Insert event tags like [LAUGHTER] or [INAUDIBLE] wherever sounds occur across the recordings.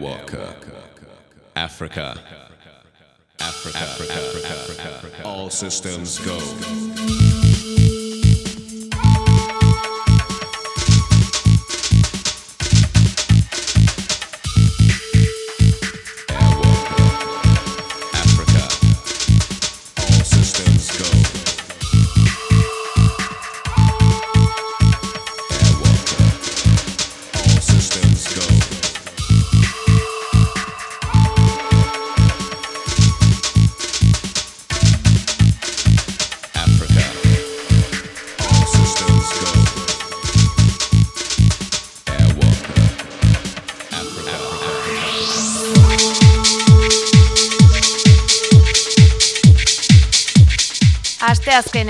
Walker. Africa. Africa. Africa. Africa. All systems go.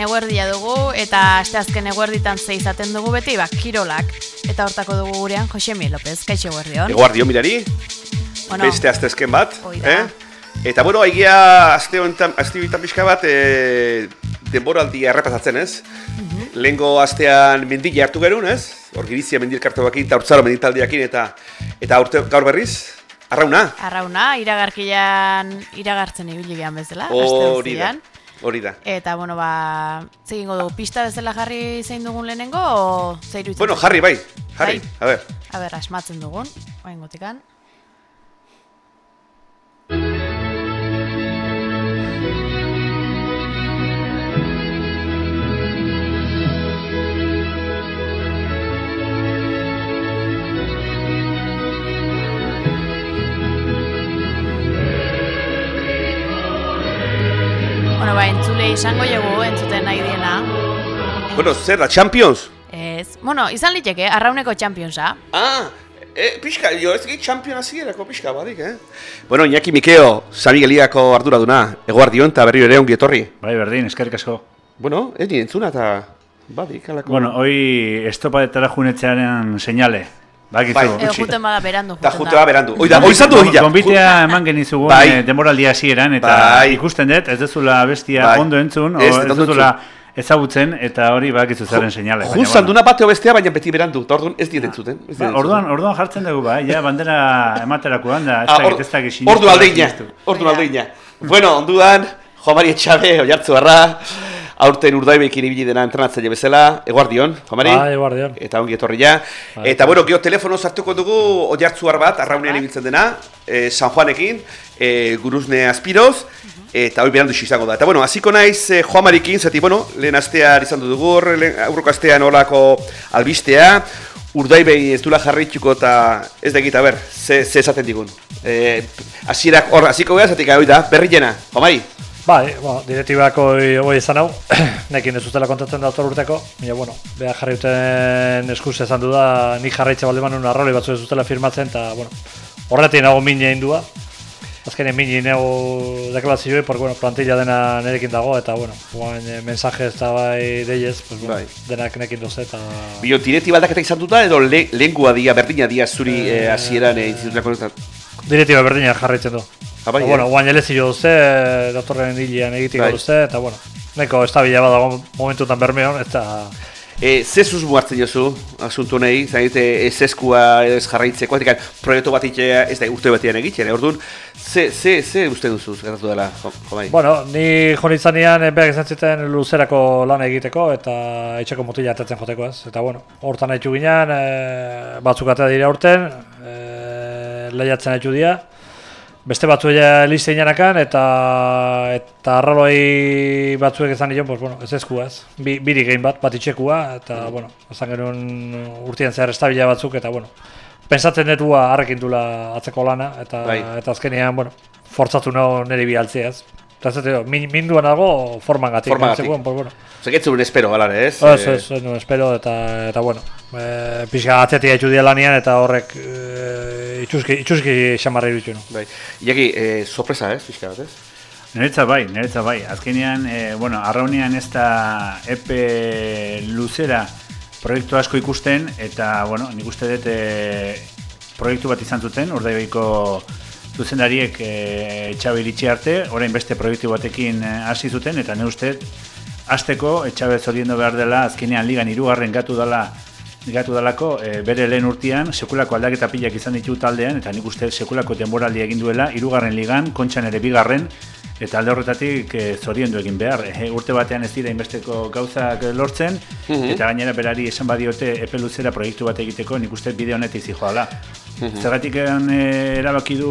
Eguerdia dugu eta aste azken eguerditan ze izaten dugu beti bak kirolak eta hortako dugu gurean Josemi López, kaixo eguerdion. Eguardio mirari, Bueno, beste astezken bat, Hoi da. eh? Eta bueno, egia aste honetan, aste bitan pixka bat, e, denboraldia errepasatzen, ez? Mhm. Lehengo astean mendila hartu gerun, ez? Hor girizia mendilkartu bakin, eta urtzaro menditaldiakin, eta eta urte, gaur berriz, arrauna. arrauna, iragarkian iragartzen ibili gehan bezala, aste Hori da. Eta, bueno, ba, zegingo dugu, pista bezala jarri zein dugun lehenengo, o zeiru Bueno, jarri, bai, jarri, Bai. a ber. A ber, asmatzen dugun, oain gotikan. Izango dugu, entzuten nahi diena. Bueno, zer da, Champions? Ez, bueno, izan liteke, arrauneko championsa. Ah, e, pixka, jo, ez gait Champion hasierako pixka badik, eh? Bueno, Iñaki Mikeo, San Migueliako arduraduna, eguardion eta berriro ere ongi etorri. Bai, berdin, eskerrik asko. Bueno, ez ni entzuna eta badik, alako. Bueno, hoy estopadetara junetzearen seinale. Bakizu. Bai. Gutxi. juten bada berandu. Eta juten jutea berandu. Oida, oizan du hila. Gonbitea eman genizugun Bai. bai. demoraldia hasieran eta Bai. ikusten dut, ez dezula bestia Bai. ondo entzun, o Ez, ez, dezula ezagutzen eta hori bakizu zaren seinale. baina, Jun zanduna bateo bestea, baina beti berandu. Eta orduan ez diet entzuten. ez Ba, orduan, orduan jartzen dugu, bai, ja, bandera ematerakoan da, ez Ah, dakit, ez dakit Ordu aldeina, ordu aldeina. Bueno, onduan, Jo Mari Etxabe, oiartzu barra, aurten urdaibekin ibili dena entrenatzaile bezala, eguardion, Jo Mari? Bai, eguardion. Eta ongi etorri ja. Eta bueno, gero telefono sartuko dugu oiartzuar bat, arraunean ibiltzen dena, eh, San Juanekin, eh, guruzne aspiroz, eta hoi berandu izango da. Eta bueno, hasiko naiz eh, Joan Marikin, zati, bueno, lehen astean izan dugu, aurreko astean olako albistea, urdaibei ez dula jarrituko eta ez da egita, ber, ze, ze esaten digun. Eh, hasierak hor, hasiko gara, zatik hoi da, berriena, Joan Mari? Bai, bueno, direktibako hoi izan hau, [CLEARS THROAT] nekin ez zutela kontatzen da autor urteko, baina, bueno, beha jarri duten eskuz esan du da, nik jarraitze balde manun arroli batzu ez zutela firmatzen, eta, bueno, horretik nago min egin dua. Azkenean min egin nago deklarazioi, porque, bueno, plantilla dena nerekin dago, eta, bueno, guain eh, mensaje ez da bai deiez, pues, bueno, Bai. denak nekin doze, eta... Bio, direktiba aldaketa izan duta, edo le, lengua dia, berdina dia zuri eh, hasieran eh, institutuak Direktiba berdina jarraitzen du. Ah, bai, Eta, bueno, eh? guain elezio duze, datorren hilean egitiko Bai. duze, eta, bueno, neko estabila badago momentutan bermeon, eta... E, ze susmo hartzen jozu, asuntu nahi, zain dute ez eskua ez jarraitzeko, etik proiektu bat itea, ez da urte batean egiten, eh? orduan, ze, ze, ze uste duzu, gertatu dela, jo, jo bai. Bueno, ni jo nintzanean beak izan ziten luzerako lan egiteko eta etxeko motila atatzen joteko ez. Eta bueno, hortan haitu ginen, e, batzuk atea dira urten, e, lehiatzen haitu dira. Beste batzu ja liste inanakan eta eta arraloi batzuek izan nion, pues, bueno, ez eskua ez. Bi, biri gehin bat, bat itxekua, eta bueno, esan genuen urtien zehar estabila batzuk, eta bueno, pensatzen detua harrekin dula atzeko lana, eta, Bai. eta azkenean, bueno, fortzatu nago nire bialtzea ez. Eta ez dut, min, minduan dago forman gatik. Formagatik. pues, bueno. Zegetzun espero, balare, ez? Ez, Eh, ez, ez, no, espero, eta, eta bueno, e, pixka atzetik haitu dira lanian, eta horrek e, itxuski, itxuski xamarra iruditu no. Bai, Iaki, eh, sorpresa, ez, pixka bat, ez? Niretza bai, niretza bai. Azkenean, e, bueno, arraunean ez da epe luzera proiektu asko ikusten, eta, bueno, nik uste dut e, proiektu bat izan zuten, urdaibeiko zuzendariek e, etxabe iritsi arte, orain beste proiektu batekin e, hasi zuten, eta ne uste, hasteko etxabe zoriendo behar dela, azkenean ligan hirugarren gatu dela gatu dalako e, bere lehen urtean sekulako aldaketa pilak izan ditu taldean eta nik uste sekulako denboraldi egin duela hirugarren ligan, kontxan ere bigarren eta alde horretatik e, zoriondu egin behar. E, urte batean ez dira inbesteko gauzak lortzen eta gainera berari esan badiote epe luzera proiektu bat egiteko nik uste bide honetik zijoala. Zergatik e, erabaki du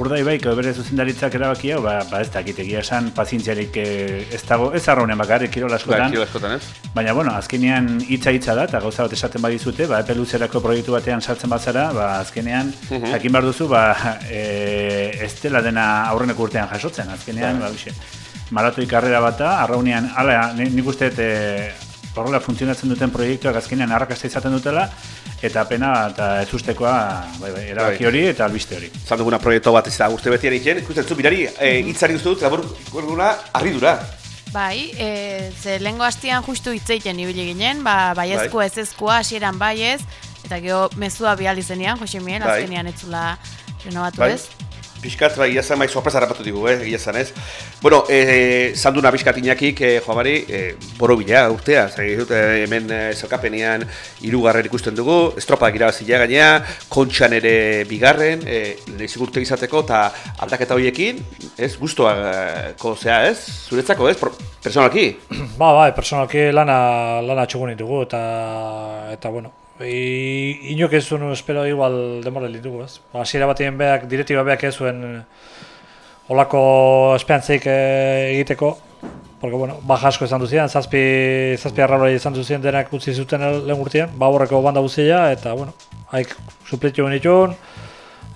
urdai baik, bere zuzendaritzak erabaki hau, ba, ba ez dakit egia esan pazientziarik e, ez dago, ez arraunen bakarrik kirol Ba, askotan, askotan, ez? Baina, bueno, azkenean hitza hitza da, eta gauza bat esaten badizute, ba, epe luzerako proiektu batean sartzen bazara, ba, azkenean, jakin behar duzu, ba, e, ez dela dena aurreneko urtean jasotzen, azkenean, ba, bixe, maratoi karrera bat da, arraunean, ala, ni- nik uste, e, horrela funtzionatzen duten proiektuak azkenean arrakasta izaten dutela, eta pena eta ez ustekoa, bai, bai, erabaki Bai. hori eta albiste hori. Zan duguna proiektu bat ez da urte betian egiten, ikusten zu, birari, e, hitzari uste dut, labur, gorduna, arridura. Bai, e, ze lehengo hastian justu hitzeiten ibili ginen, ba, baiezkoa ez ezkoa, hasieran baiez, eta gero mezua bihal izenean, Jose Miguel, Bai. azkenean etzula renovatu Bai? ez. Piskat, bai, ia zan, bai, sorpresa harrapatu digu, eh, egia zan, ez? Bueno, eh, zanduna piskat inakik, eh, Joan Mari, eh, boro bila urtea, zer dut, eh, hemen eh, zelkapenean irugarren ikusten dugu, estropak irabazila gainea, kontxan ere bigarren, eh, lehizik urte izateko, eta aldaketa horiekin, ez, guztuako, zea, ez? Zuretzako, ez? Pro- Personalki? Ba, bai, personalki lana, lana txugun ditugu, eta, eta bueno, I, inok ez zuen espero igual demora ditugu, ez? Ba, Hasiera batean beak, direktiba beak ez zuen eh, olako esperantzeik eh, egiteko, porque bueno, baja asko izan duzien, zazpi, zazpi arraloi izan duzien denak utzi zuten lehen urtean, ba horreko banda guztia, eta bueno, haik supletio genitxun,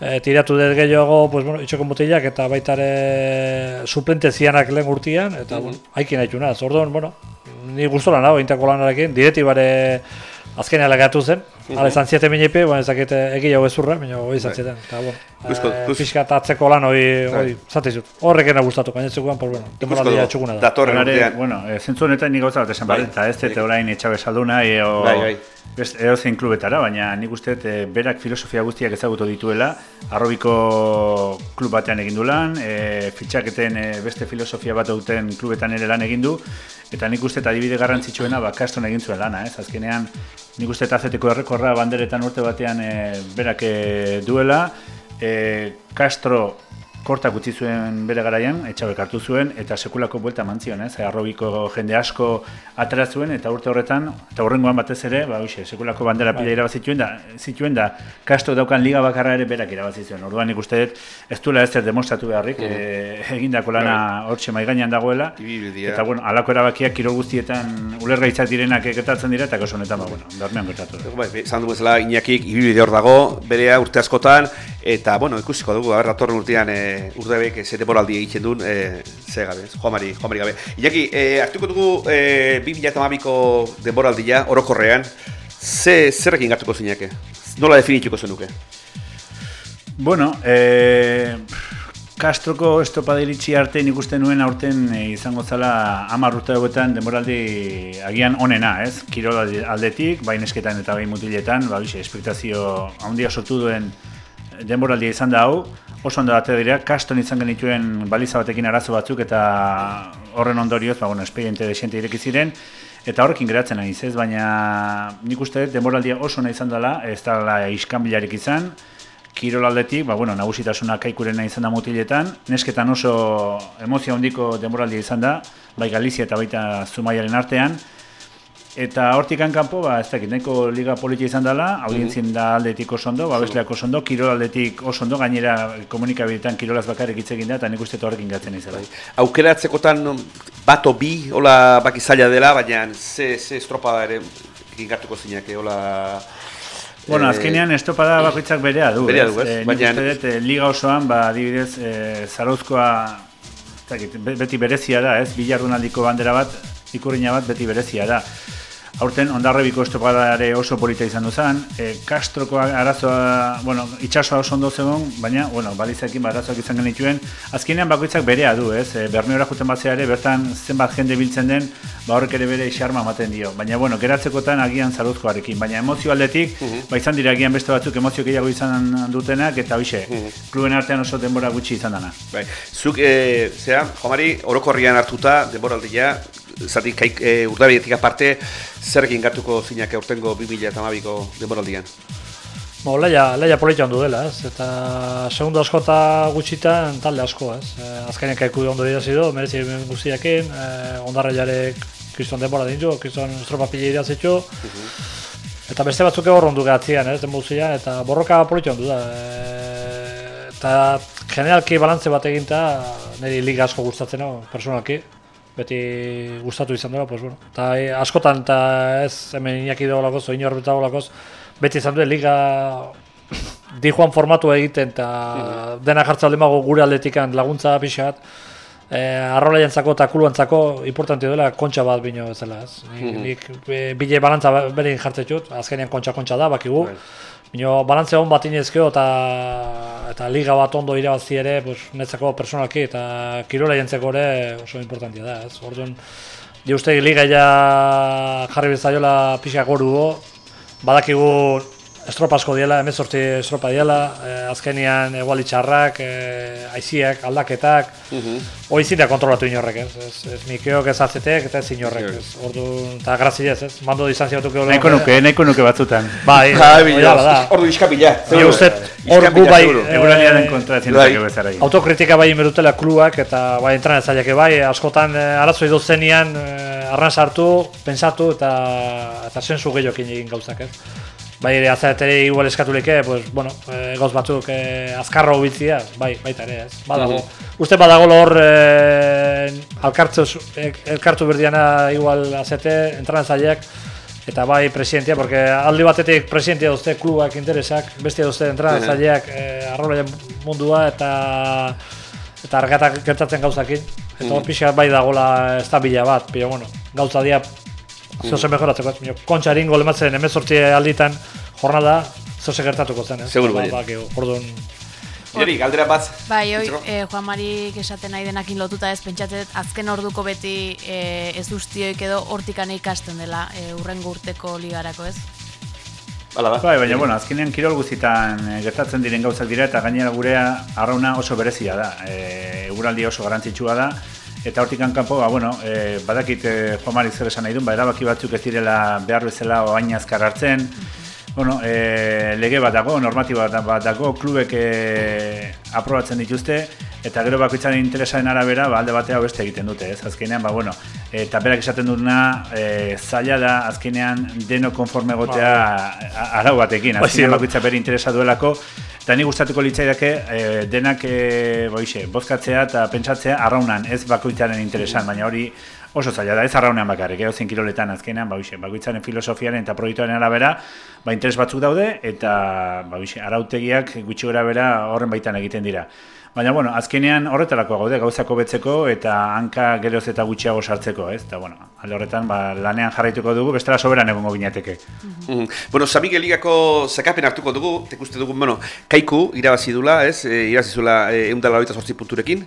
e, tiratu dut gehiago, pues, bueno, itxoko mutilak eta baita ere suplente zianak lehen urtean, eta bueno, haikin haitu naz. Orduan, bueno, ni gustola nago intako lanarekin, direktibare azkenean lagatu zen, hala izan zieten minepe, bueno, ez dakit egia hau ezurra, baina hori izan zieten, eta bueno, eh, guz- pixka eta atzeko lan hori, hori, zatizut, horrekena gustatu, baina zegoen, pues bueno, temporaldia txukuna da. datorren urtean. bueno, e, zentzu honetan nik gauza bat esan Bai. eta ez dut orain etxabe saldu nahi, eo, Bai, bai. best- edozein klubetara, baina nik uste e, berak filosofia guztiak ezagutu dituela, arrobiko klub batean egin du lan, e, fitxaketen e, beste filosofia bat duten klubetan ere lan egin du, eta nik uste dut adibide garrantzitsuena ba, kaston egin zuen lana, ez? Azkenean, nik uste dut azeteko errekorra banderetan urte batean e, berak e, duela, e, Castro kortak utzi zuen bere garaian, etxabek hartu zuen, eta sekulako buelta eman zion, ez? Arrobiko jende asko atera zuen, eta urte horretan, eta horrengoan batez ere, ba, hoxe, sekulako bandera pila irabazituen da, zituen da, kasto daukan liga bakarra ere berak irabazi zuen. Orduan nik uste dut, ez duela ez zer demostratu beharrik, e, egindako lana hortxe mai gainean dagoela, eta bueno, alako erabakiak kirol guztietan ulergaitzak direnak gertatzen dira, eta kasu honetan, ba, bueno, dormean gertatu. Bai, esan du bezala Iñakik ibilbide hor dago, berea urte askotan eta bueno, ikusiko dugu, aber datorren urtean e, urdebek ze denboraldi egiten duen, e, ze gabe? Joamari, Joamari gabe. Iñaki, e, hartuko dugu e, 2012ko denboraldia orokorrean, ze zerrekin hartuko zinake? Nola definituko zenuke? Bueno, eh, Castroko estopada iritsi arte nik uste nuen aurten eh, izango zala hamar urte hauetan denboraldi agian onena, ez? Kirol alde- aldetik, bai nesketan eta bai mutiletan, ba, bixe, espektazio handia sortu duen denboraldia izan da hau, oso ondo bate dira, kaston izan genituen baliza batekin arazo batzuk eta horren ondorioz, ba, bueno, espediente desente ireki ziren, eta horrekin geratzen naiz, ez? Baina nik uste dut denboraldia oso ona izan dela, ez dela iskanbilarik izan, kirol aldetik, ba, bueno, nagusitasuna kaikurena izan da mutiletan, nesketan oso emozio handiko denboraldia izan da, bai Galizia eta baita Zumaiaren artean, eta hortik kanpo, ba, ez dakit, nahiko liga politia izan dela, audientzien da aldetik oso ondo, babesleak oso ondo, kirol aldetik oso ondo, gainera komunikabideetan kirolaz bakarrik hitz egin da, eta nik uste horrekin gatzen izela. Aukeratzekotan bat o bi, hola baki zaila dela, baina ze, ze estropada ere hartuko zinake, hola... Bueno, eh, azkenean estopada bakoitzak berea du, Berea du, ez? Eh, nik Baina- dut, eh, liga osoan, ba, adibidez, eh, Zarauzkoa, ez beti berezia da, ez? Bilardunaldiko bandera bat, ikurriña bat beti berezia da. Aurten ondarrebiko estopadare oso polita izan duzan, e, Castroko arazoa, bueno, itxasoa oso ondo zegoen, baina, bueno, balizekin ba, arazoak izan genituen, azkenean bakoitzak berea du, ez? E, Bermeora juten batzea ere, bertan zenbat jende biltzen den, ba horrek ere bere xarma ematen dio. Baina, bueno, geratzekotan agian zaruzkoarekin, baina emozio aldetik, ba izan dira agian beste batzuk emozio gehiago izan dutenak, eta hoxe, kluben artean oso denbora gutxi izan dana. Bai. Zuk, e, zera, Jomari, orokorrian hartuta, denboraldia, zati, kaik, e, aparte, zer gingatuko zinak aurtengo 2012ko denboraldian. Bo, leia, leia politia ondu dela, ez? Eta segundo asko eta gutxitan talde asko, ez? E, azkenean kaiku ondo dira zido, merezi guztiakin, e, ondarra jarek kriston denbora dintu, kriston estropa pila irazitxu, eta beste batzuk hor ondu gehatzean, ez? Denbuzia, eta borroka politia ondu da. E, eta generalki balantze bat eginta, niri liga asko gustatzen hau, personalki. Beti gustatu izan dela, pues bueno. Eta e, askotan, eta ez hemen inaki dagoelakoz, oin hor dagoelakoz, beti izan duen liga [COUGHS] di joan formatu egiten eta dena jartza lemago gure aldetikan laguntza pixat e, arrola jantzako eta kuluantzako importante dela kontxa bat bino bezala ez. Nik, nik e, bile balantza berin jartzen dut, azkenean kontxa-kontxa da, bakigu. Bino, balantze hon bat inezkeo eta, eta liga bat ondo irabazi ere, pues, netzako personalki eta kirola jantzeko ere oso importantia da. Ez. Orduan, di uste liga ja jarri bezaiola pixak goru badakigu estropa asko diela, emezortzi estropa diela, eh, azkenian eguali txarrak, eh, aiziak, aldaketak, hori ezin da kontrolatu inorrek, ez, ez, ez mikeok ez atzetek eta ez inorrek, ez, ordu, eta grazilez, ez, mando distantzia batuk egon. Nahiko nuke, nahiko nuke batzutan. Bai, hala da. ordu iskapila. Ni uste, hor gu bai, eh, Eguraliaren kontra ezin bai. egin. autokritika bai inberutela kluak eta bai entrenatzaileak bai, askotan eh, arazo edo zenian eh, arran sartu, pensatu eta eta sensu gehiokin egin gauzak, ez. Bai, ere azaretere igual eskatuleke, pues, bueno, eh, gauz batzuk eh, azkarra hobitzia, bai, baita ere, ez. Badago. Uste badago hor eh, alkartzu, elkartu berdiana igual azete, entrenatzaileak, eta bai presidentia, porque aldi batetik presidentia duzte klubak interesak, bestia duzte entrenatzaileak eh, arrola mundua eta eta argatak gertatzen gauzakin. Eta hor pixka bai dagola estabila bat, pero bueno, gauza dia zoze mejoratzeko, ez, Mino, kontxa eringo lematzen emezortzi alditan jornada, zoze gertatuko zen, ez? Seguru Ba, baiet. bakigu, Orduan, Neri, galdera bat. Bai, oi, eh, Juan Marik esaten nahi denakin lotuta ez, pentsatzen azken orduko beti eh, ez duztioik edo hortikan ikasten dela eh, urrengo urteko ligarako ez. Hala da. Bai, baina, bueno, azkenean kirol guztietan eh, gertatzen diren gauzak dira eta gainera gurea arrauna oso berezia da. E, eguraldi oso garrantzitsua da. Eta hortik kanpo, ba, bueno, e, badakit e, Juan Marik zer esan nahi duen, ba, erabaki batzuk ez direla behar bezala oain azkar hartzen. Bueno, e, lege bat dago, normatiba bat dago, klubek e, aprobatzen dituzte, eta gero bakoitzaren interesaren arabera, ba, alde batea beste egiten dute, ez? Azkenean, ba, bueno, eta berak esaten dutena, e, zaila da, azkenean deno konforme gotea a- arau batekin, Bai, azkenean bakoitza bere interesa duelako, eta ni gustatuko litzaidake e, denak e, boixe, bozkatzea eta pentsatzea arraunan, ez bakoitzaren interesan, baina hori oso zaila da, ez arraunean bakarrik, edo zen kiroletan azkenean, ba, hoxe, bakoitzaren filosofiaren eta proiektuaren arabera, ba, interes batzuk daude, eta ba, hoxe, arautegiak gutxi gora bera horren baitan egiten dira. Baina, bueno, azkenean horretarako gaude, gauzako betzeko eta hanka geroz eta gutxiago sartzeko, ez? Eta, bueno, alde horretan, ba, lanean jarraituko dugu, bestela soberan egongo ginateke. Mhm. Bueno, San Miguel Ligako zekapen hartuko dugu, ikuste dugu, bueno, kaiku irabazi dula, ez, e, irabazi zula e, eundala sortzi punturekin,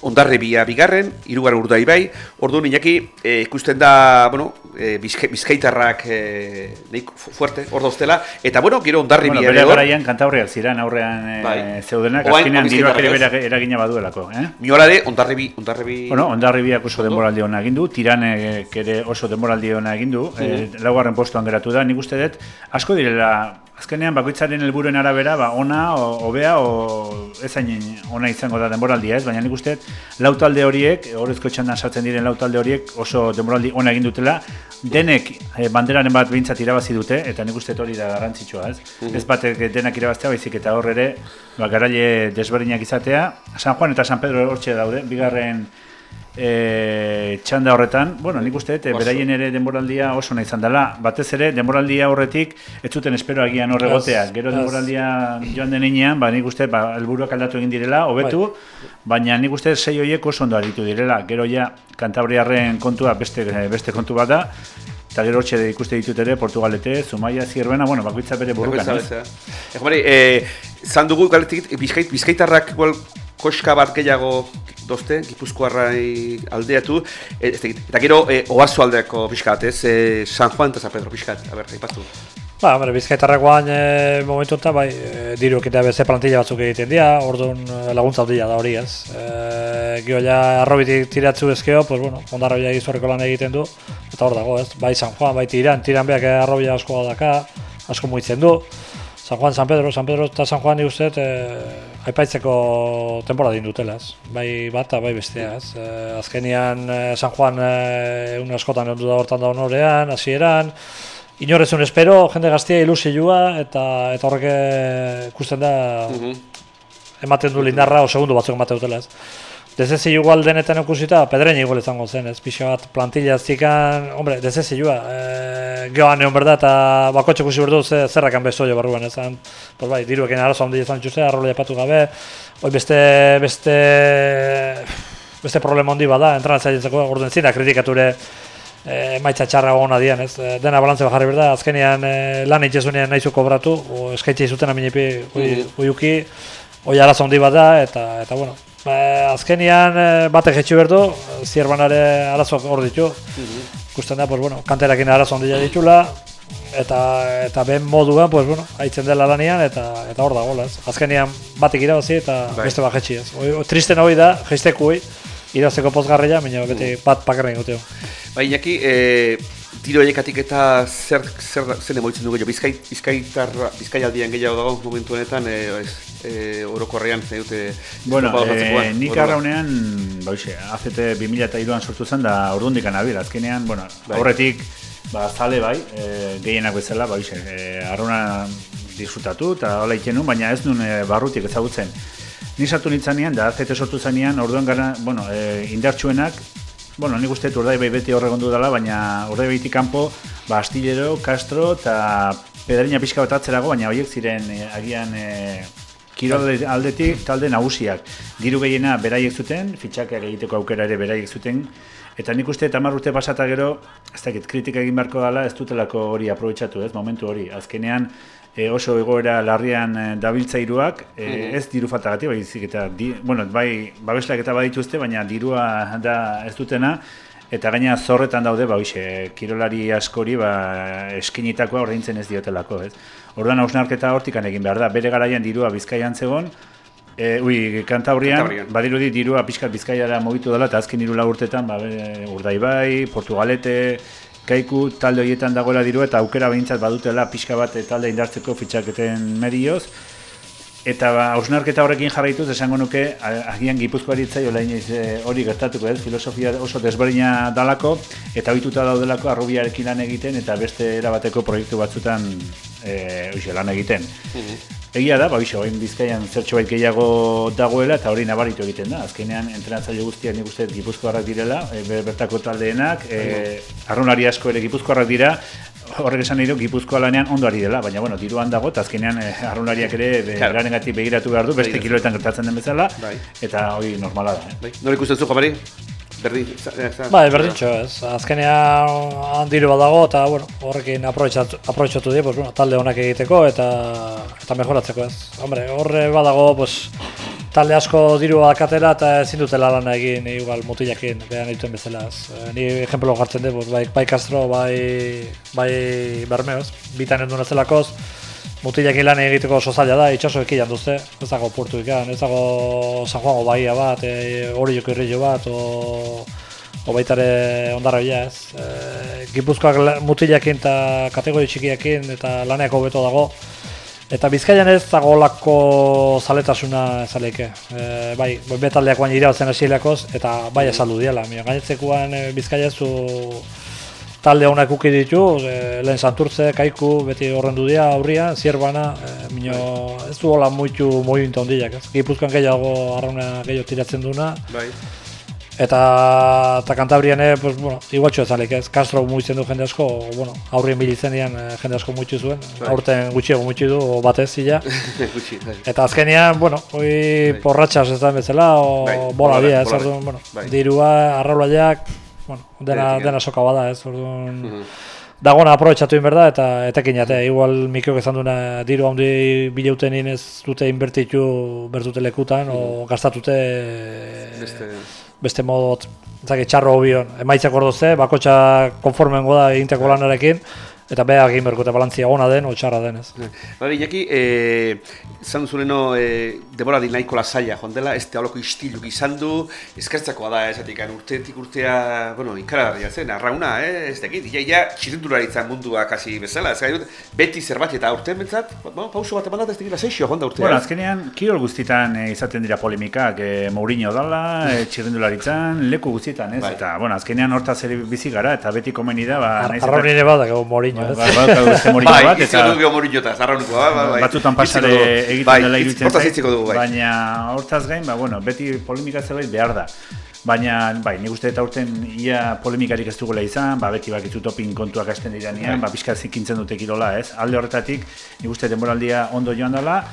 ondarre bia bigarren, irugarren urdai bai, ordu inaki e, ikusten da, bueno, e, bizka, bizkaitarrak e, fu- fuerte, hor dauztela, eta bueno, gero ondarri Bueno, bere garaian kantaurriak ziren aurrean e, Bai. zeudenak, azkenean diruak ere eragina baduelako, eh? Miolare, ondarri bi, ondarri bi... Bueno, Ondarribiak oso denboraldi ona egin du, Tiranek ere oso denboraldi ona egin du, eh, laugarren postuan geratu da. Nik uste dut asko direla azkenean bakoitzaren helburuen arabera, ba ona hobea o ez hain ona izango da denboraldia, ez? Baina nik uste lau talde horiek, horrezko txandan sartzen diren lau talde horiek oso denboraldi ona egin dutela. Denek eh, banderaren bat behintzat irabazi dute eta nik uste hori da garrantzitsua, ez? Ez batek denak irabaztea baizik eta hor ere ba, garaile desberdinak izatea. San Juan eta San Pedro hortxe daude, bigarren e, txanda horretan, bueno, nik uste eh, beraien ere denboraldia oso nahi izan dela. Batez ere, denboraldia horretik, ez zuten espero agian horre Ez, gotea. Gero denboraldia joan denean, ba, nik uste, ba, helburuak aldatu egin direla, hobetu, baina nik uste sei horiek oso ondo aritu direla. Gero ja, Kantabriarren kontua beste, beste kontu bat da, eta gero hortxe ikuste ditut ere, Portugalete, Zumaia, Zierbena, bueno, bakoitza bere burukan, Bakoitza ez? bezala. Eh, Jomari, eh, zan dugu galetik, bizkait, bizkaitarrak igual koska bat gehiago dozte, gipuzkoarrai aldeatu, eh, ez dakit, eta gero eh, oarzo aldeako pixkat, ez, eh, San Juan eta San Pedro pixkat, a ber, aipatu. Ba, hombre, bizkaitarrak guain e, momentu honetan, bai, e, diru ekitea beste plantilla batzuk egiten dira, orduan e, laguntza handia da hori ez. E, gio ja arrobitik tiratzu ezkeo, pues bueno, ondarra ja gizorreko lan egiten du, eta hor dago ez, bai San Juan, bai tiran, tiran beak arrobia asko daka, asko muitzen du. San Juan, San Pedro, San Pedro eta San Juan nik uste, e, aipaitzeko temporada din dutela ez. Bai bat eta bai bestea ez. E, azkenian e, San Juan e, un askotan ondu da hortan da honorean, hasieran, Inorrezun espero, jende gaztia ilusioa eta eta horrek eh, ikusten da ematen du lindarra o segundo batzuk ematen dutela ez. Desezi igual denetan ikusita, pedreña igual izango zen, ez? Pixa bat plantilla zikan, hombre, desezi joa, e, geoan egon berda eta bakotxe ikusi berdu ze, zerrakan bezo jo barruan, ez? Pues bai, diruekin arazo handi izan txuze, arrola japatu gabe, hoi beste, beste, beste problema handi bada, entrenatzailetzeko, orden zina kritikature, e, maitza txarra gona dian, ez? E, dena balantze jarri berda, azkenean e, lan itxesunean nahizu kobratu, o eskaitxe izuten aminepi uiuki, oi arazo handi bat da, eta, eta bueno, ba, azkenean e, batek jetxu berdu, zierbanare arazoak hor ditu, ikusten da, pues, bueno, kanterakin arazo handia ditula, eta eta ben moduan, pues bueno, aitzen dela lanian eta eta hor dago, ez? Azkenean batik irabazi eta Bai. beste bat jetxi, ez? Oi, tristen hori da, jeistekui, irazeko pozgarria, baina beti bat pakarren guteo. Bai, Iñaki, e, tiro horiekatik eta zer, zer, zer emoitzen dugu, Bizkai, bizkaitarra, bizkaialdian gehiago dago momentu honetan, e, ez, e, orokorrean zen dute Bueno, jokatzeko, nik arraunean, ba hoxe, AZT 2002an sortu zen da ordundik anabil, azkenean, bueno, Bai. aurretik, ba, zale bai, e, gehienak bezala, ba hoxe, e, arrauna disfrutatu eta hola iten nuen, baina ez nuen e, barrutik ezagutzen. Ni sartu nintzanean, da AZT sortu zanean, orduan gara, bueno, e, indartsuenak, bueno, nik uste urdai bai beti horre gondu dela, baina urdai baitik kanpo, ba, Astillero, Castro eta Pedreña pixka bat atzerago, baina horiek ziren e, agian e, Kirol alde- aldetik talde nagusiak. Diru gehiena beraiek zuten, fitxakeak egiteko aukera ere beraiek zuten, eta nik uste eta urte pasata gero, ez dakit kritika egin beharko dela, ez dutelako hori aprobetxatu, ez, momentu hori. Azkenean, e, oso egoera larrian e, dabiltza hiruak, e, ez diru faltagatik, baizik eta, di, bueno, bai, babeslak eta badituzte, baina dirua da ez dutena, Eta gaina zorretan daude, ba, hoxe, kirolari askori ba, eskinitakoa ordaintzen ez diotelako, ez. Orduan hausnarketa hortikan egin behar da, bere garaian dirua bizkaian zegon, e, ui, kantabrian, Kantabrian. badirudi dirua pixkat bizkaiara mugitu dela, eta azken hiru urtetan, ba, Urdaibai, Portugalete, Kaiku talde horietan dagoela dirua eta aukera behintzat badutela pixka bat e, talde indartzeko fitxaketen medioz. Eta ba, hausnarketa horrekin jarraituz esango nuke agian Gipuzkoari inoiz eh, hori gertatuko ez, filosofia oso desberdina dalako eta ohituta daudelako arrubiarekin lan egiten eta beste erabateko proiektu batzutan eh, hoxe, lan egiten. Egia da, ba, biso, orain Bizkaian zertxo bait gehiago dagoela eta hori nabaritu egiten da. Azkenean entrenatzaile guztiak nik uste Gipuzkoarrak direla, e, be- bertako taldeenak, e, arraunlari asko ere Gipuzkoarrak dira, horrek esan nahi du Gipuzkoa lanean ondo ari dela, baina bueno, diruan dago eta azkenean e, arraunlariak ere be, Claro. begiratu behar du, beste Begiratu. kiloetan gertatzen den bezala, Bai. eta hori normala da. Eh? Bai, nola ikusten zu, Jamari? Berdin, eh, Bai, berdintxo ez. Azkenean handiru bat dago eta bueno, horrekin aprobetxatu die, pues, bueno, talde honak egiteko eta eta mejoratzeko ez. Hombre, horre badago pues, talde asko diru badakatela eta ezin dutela lana egin igual mutilakin behan dituen bezala ez. Eh, Ni ejemplo jartzen dut, pues, bai, bai Castro, bai, bai Bermeoz, bitan endun zelakoz, mutilakin lan egiteko oso zaila da, itxaso ekilan duzte, ez dago portu ikan, ez dago San Juango baia bat, e, hori joko irrillo bat, o, o baitare ondarra bila ez. E, Gipuzkoak la- mutilakin eta kategori txikiakin eta laneak hobeto dago. Eta Bizkaian ez dagoelako zaletasuna ezaleke. E, bai, betaldeak baina irabazten hasielakoz eta bai esaldu diela. Gainetzekoan Bizkaia zu talde honak uki ditu, e, lehen Santurtze, Kaiku, beti horrendu dira aurria, zierbana, e, mino, ez du hola muitu movimentu handiak, ez? Gipuzkoan gehiago arrauna gehiago tiratzen duna, Bai. eta, eta Kantabrian ere, pues, bueno, igualtxo ezalik ez, Castro muitzen du jende asko, bueno, aurrien bilitzen dian eh, jende asko muitu zuen, Bai. aurten gutxiago muitu du, batez zila. [LAUGHS] Gutxi, bai. Eta azkenean, bueno, hoi Bai. porratxas ez da bezala, o Bai, bola bolada, dira, ez orduan, bueno, Bai. dirua, arraulaiak, bueno, dena, dena soka bada, ez, orduan, Mhm. dagona aprobetxatu inberda eta etekin jate, igual Mikiok esan duena diru handi bilauten ez dute inbertitu bertute lekutan, o gastatute Mm-hmm. Beste... beste modo, zake, txarro hobion, emaitzak ordoze, bakotxa konformengo da eginteko lanarekin, eta behar egin berko eta balantzia ona den, o txarra den ez. Bale, Iñaki, eh, izan duzuleno eh, demora di nahiko lasaia joan dela, ez teoloko istiluk izan du, eskertzakoa da esatik, urtetik urtea, bueno, ikaragarria zen, arrauna, eh, ez dakit, ia, ia, txirrendularitzan mundua kasi bezala, ez dut, beti zerbait eta urtean bentsat, bueno, pauso bat emandat ez dakit, laseixo joan da urtea. Bueno, azkenean, kirol guztietan eh, izaten dira polemikak, eh, Mourinho dala, eh, txirrendularitzan, leku guztietan, ez? Bai. Eta, bueno, azkenean hortaz ere bizi gara, eta beti komeni da, ba, naiz eta- Arraun ere bada, gau Mourinho, Ba, ez? ba, ba, beste Mourinho Bai, bat, itziko eta dugu Mourinhotaz, arraunuko, bai, bai, bai. batzutan pasare dugu. egiten Bai, dela iruditzen hortaz zait, dugu, bai. baina hortaz gain, ba, bueno, beti polemika zerbait behar da. Baina, bai, nik uste eta urten ia polemikarik ez dugula izan, ba, beti bakizu topin kontuak hasten diranean, ba, pixka zikintzen dute kirola, ez? Alde horretatik, nik uste denboraldia ondo joan dela,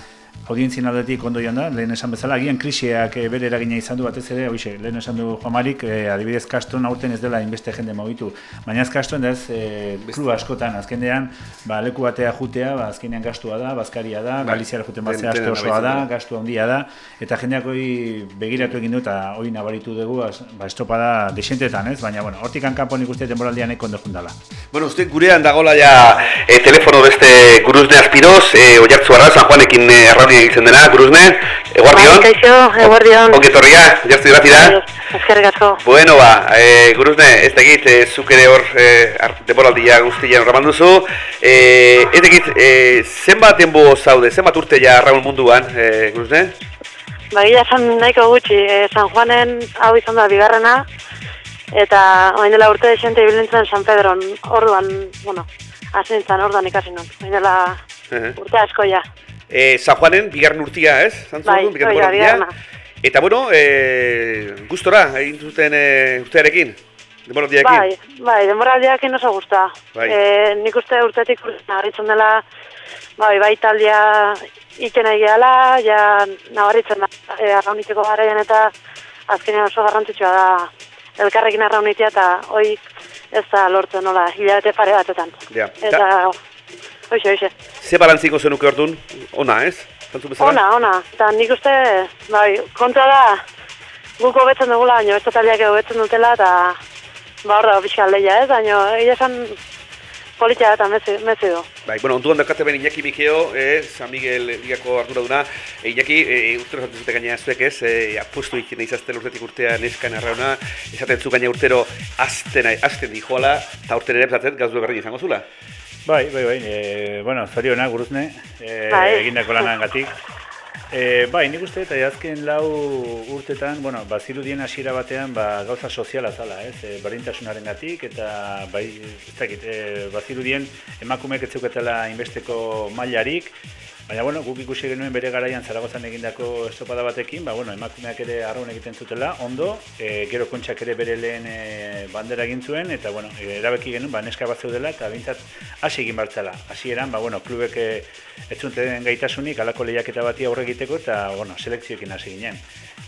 audientzien aldetik ondo joan da, lehen esan bezala, agian krisiak eh, bere eragina izan du batez ere, hoxe, lehen esan du Juan Marik, eh, adibidez kaston aurten ez dela inbeste jende mogitu. Baina ez kaston da ez, eh, klub askotan, azkenean, ba, leku batea jutea, ba, azkenean gastua da, bazkaria da, Bai. Galiziara juten batzea aste osoa da, da. gastu handia da, eta jendeak hori begiratu egin du eta hori nabaritu dugu, az- ba, estropada desentetan, ez? Baina, bueno, hortik kanpo nik uste denboraldian eko ondo jundala. Bueno, uste gurean dagola ja e, telefono beste Guruzne Aspiroz, e, Oiartzu Arra, San Juanekin e, errauni egiten dena, Guruzne, eguardion. Bai, kaixo, eguardion. Ongi etorria, jartzu irratira. Ezkerrik asko. Bueno, ba, e, Guruzne, ez dakit, e, zuk ere hor e, ar- denboraldia guztian horraman duzu. E, ez dakit, e, zenbat denbo zaude, zenbat urte ja arraun munduan, e, Guruzne? Ba, gila esan nahiko gutxi, eh, San Juanen hau izan da bigarrena, eta orain dela urte desente ibilintzen San Pedron, orduan, bueno, hasi nintzen orduan ikasi non. Orain dela urte asko ja. E, San Juanen, bigarren urtia, ez? Zantzu, Bai, bigarren denboraldia. bigarrena. Eta, bueno, e, gustora, egin zuten e, urtearekin, denboraldiarekin. Bai, bai, denboraldiak oso gusta. Bai. Eh, nik uste urtetik nabaritzen dela, bai, bai taldia iten gehala, ja nabaritzen da, e, arraunitzeko garaian eta azkenean oso garrantzitsua da elkarrekin arraunitzea eta hoi ez da lortzen nola, hilabete pare batetan. Ja. Eta, hoxe, hoxe. Ze balantziko zenuke orduan? Ona, ez? Ona, ona, eta nik uste, bai, kontra da, guk hobetzen dugula, baina beste taldeak hobetzen dutela, eta ba hor da pixka leia, ez, baina egia esan politia eta mezi, mezi du. Bai, bueno, onduan daukate ben Iñaki Mikeo, eh, San Miguel ligako arduraduna. E, Iñaki, e, urtero esaten zute gaina zuek ez, e, apustu ikin izazten urtetik urtea neskan arrauna, esaten zu gaina urtero azten, azten dijoala, eta urten ere esaten gauzue berdin izango zula. Bai, bai, bai, e, bueno, zorionak guruzne, e, Bai. egindako lanagatik. E, bai, nik uste eta azken lau urtetan, bueno, bazirudien hasiera batean, ba, gauza soziala zala, ez, e, berdintasunaren gatik, eta bai, ez dakit, e, bazirudien emakumeek ez zeukatela inbesteko mailarik, Baina, bueno, guk ikusi genuen bere garaian Zaragozan egindako estropada batekin, ba, bueno, emakumeak ere arraun egiten zutela, ondo, e, gero kontxak ere bere lehen e, bandera egin zuen, eta, bueno, e, erabeki genuen, ba, neska bat zeudela, eta bintzat hasi egin bartzala. Hasi eran, ba, bueno, klubek e, ez zuten gaitasunik, alako lehiaketa bati aurre egiteko, eta, bueno, selekzioekin hasi ginen.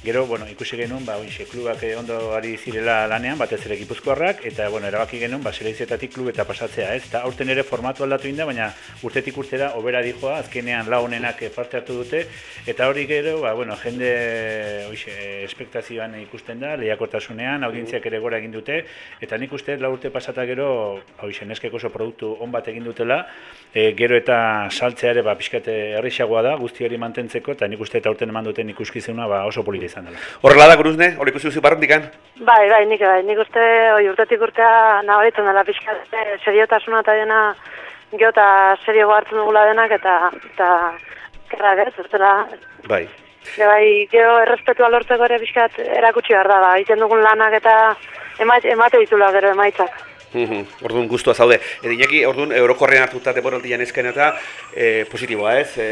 Gero, bueno, ikusi genuen, ba, oixe, klubak eh, ondo ari zirela lanean, batez ere gipuzkoarrak, eta, bueno, erabaki genuen, ba, selekzioetatik klubeta pasatzea, ez? Eta aurten ere formatu aldatu inda, baina urtetik urtera obera dijoa, azkenean lau honenak eh, parte hartu dute, eta hori gero, ba, bueno, jende, oixe, espektazioan ikusten da, lehiakortasunean, audientziak ere gora egin dute, eta nik uste lau urte pasata gero, oixe, neskeko oso produktu on bat egin dutela, e, gero eta saltzea ere, ba, pixkate errixagoa da, guzti hori mantentzeko, eta nik uste eta aurten eman duten ikuskizuna, ba, oso polita izan dela. Horrela da, Guruzne, hori ikusi duzu barrendikan? Bai, bai, nik bai, nik uste oi, urtetik urtea nabaritzen dela pixka seriotasuna eta dena geho eta serio hartzen dugula denak eta eta kerrak ez, ez dela, Bai. ge bai, geho errespetua lortzeko ere pixkat erakutsi behar da, ba, egiten dugun lanak eta emate, emate ditula gero emaitzak. [LAUGHS] Orduan gustua zaude. Eta Iñaki, orduan eurokorrean hartuta deboraldian esken eta e, positiboa ez? E,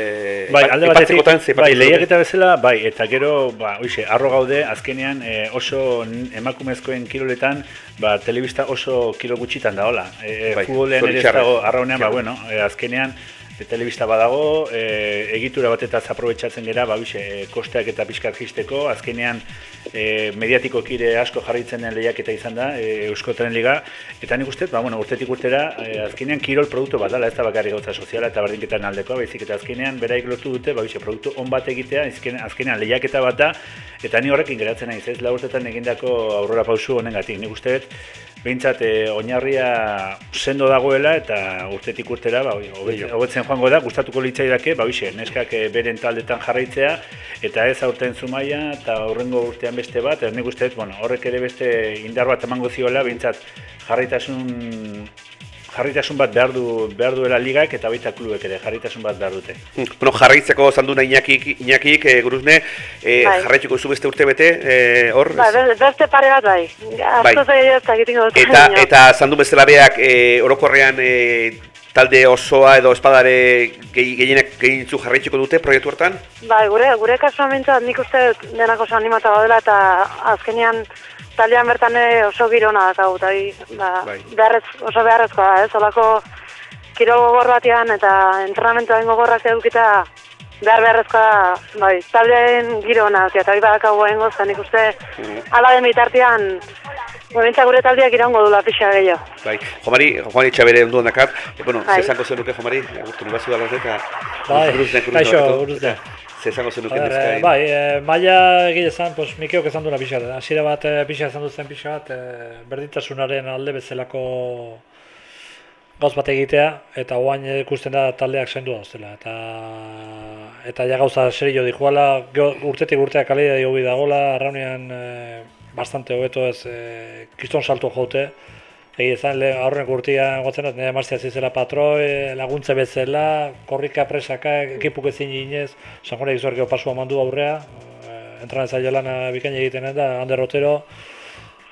Bai, alde batetik, epatzekotan ze bai, epatzekotan? lehiaketa bezala, bai, eta gero, ba, oixe, arro gaude, azkenean e, oso emakumezkoen kiroletan, ba, telebista oso kilo gutxitan da, hola. E, Bai, futbolean ere ez dago, arraunean, ba, bueno, e, azkenean, telebista badago, e, egitura batetaz aprobetxatzen gera, ba, bixe, kosteak eta pixkat jisteko, azkenean e, mediatikoki ere asko jarraitzen den lehiaketa izan da, e, Eusko Tren Liga, eta nik uste, ba, bueno, urtetik urtera, e, azkenean kirol produktu bat dela, ez da bakarrik gauza soziala eta berdinketan aldekoa, baizik eta azkenean beraik lortu dute, ba, bixe, produktu on bat egitea, azkenean, azkenean lehiaketa bat da, eta ni horrekin geratzen naiz, ez, lau urtetan egindako aurrera pausu honengatik, nik uste, behintzat e, oinarria sendo dagoela eta urtetik urtera ba, hobe- hobetzen joango da, gustatuko litzaidake, ba hoxe, neskak e, beren taldetan jarraitzea eta ez aurten zumaia eta aurrengo urtean beste bat, ez nik uste dut, bueno, horrek ere beste indar bat emango ziola, behintzat jarraitasun jarritasun bat behar, du, behar duela ligak eta baita klubek ere jarritasun bat behar dute. Hm, Bueno, jarraitzeko zanduna Iñakik, Iñakik e, guruzne, e, Bai. jarraituko zu beste urte bete, e, hor? Ba, be- beste pare bat bai. Asko Bai. zaila dut. Eta, eta zandu bezala beak, e, orokorrean e, talde osoa edo espadare gehi- gehienak gehintzu jarraituko dute proiektu hortan? Bai, gure, gure kasuan bintzat nik uste dut denak oso animata gaudela eta azkenean taldean bertan oso girona dakagu, eta bi, ba, Bai. beharrez, oso beharrezkoa da, ez? Olako kirol gogor batean eta entrenamentuaren gogorrak edukita behar beharrezkoa bai, taldean girona, eta hori badakagu egingo, eta nik uste ala den bitartean, Bentsa gure taldeak iraungo dula pixa gehiago. Bai, Jomari, Jomari Txabere onduan dakat, e, bueno, Bai. ze esango zenuke Jomari, agurtu nubazio da lorte, eta Bai, kaixo, bateko. Guruzne. Ze esango zenuke A ber, neska eh, bai, maila egia esan, pues, Mikeok esan duena pixa, hasiera bat eh, pixa esan duzen pixa bat, eh, berdintasunaren alde bezalako gauz bat egitea, eta oain ikusten da taldeak zaindu dauzela, eta eta ja gauza serio dijoala, gero urtetik urtea kalidea hobi dagola, arraunean eh, bastante hobeto ez eh, kiston salto jote, Egi ezan, le, aurreneko urtean gotzen dut, nire marzia zizela patroi, laguntze bezala, korrika presaka, ekipuk ezin ginez, sanjone gizorkeo pasua mandu aurrea, e, entran zaila lana bikain egiten da, Ander Rotero,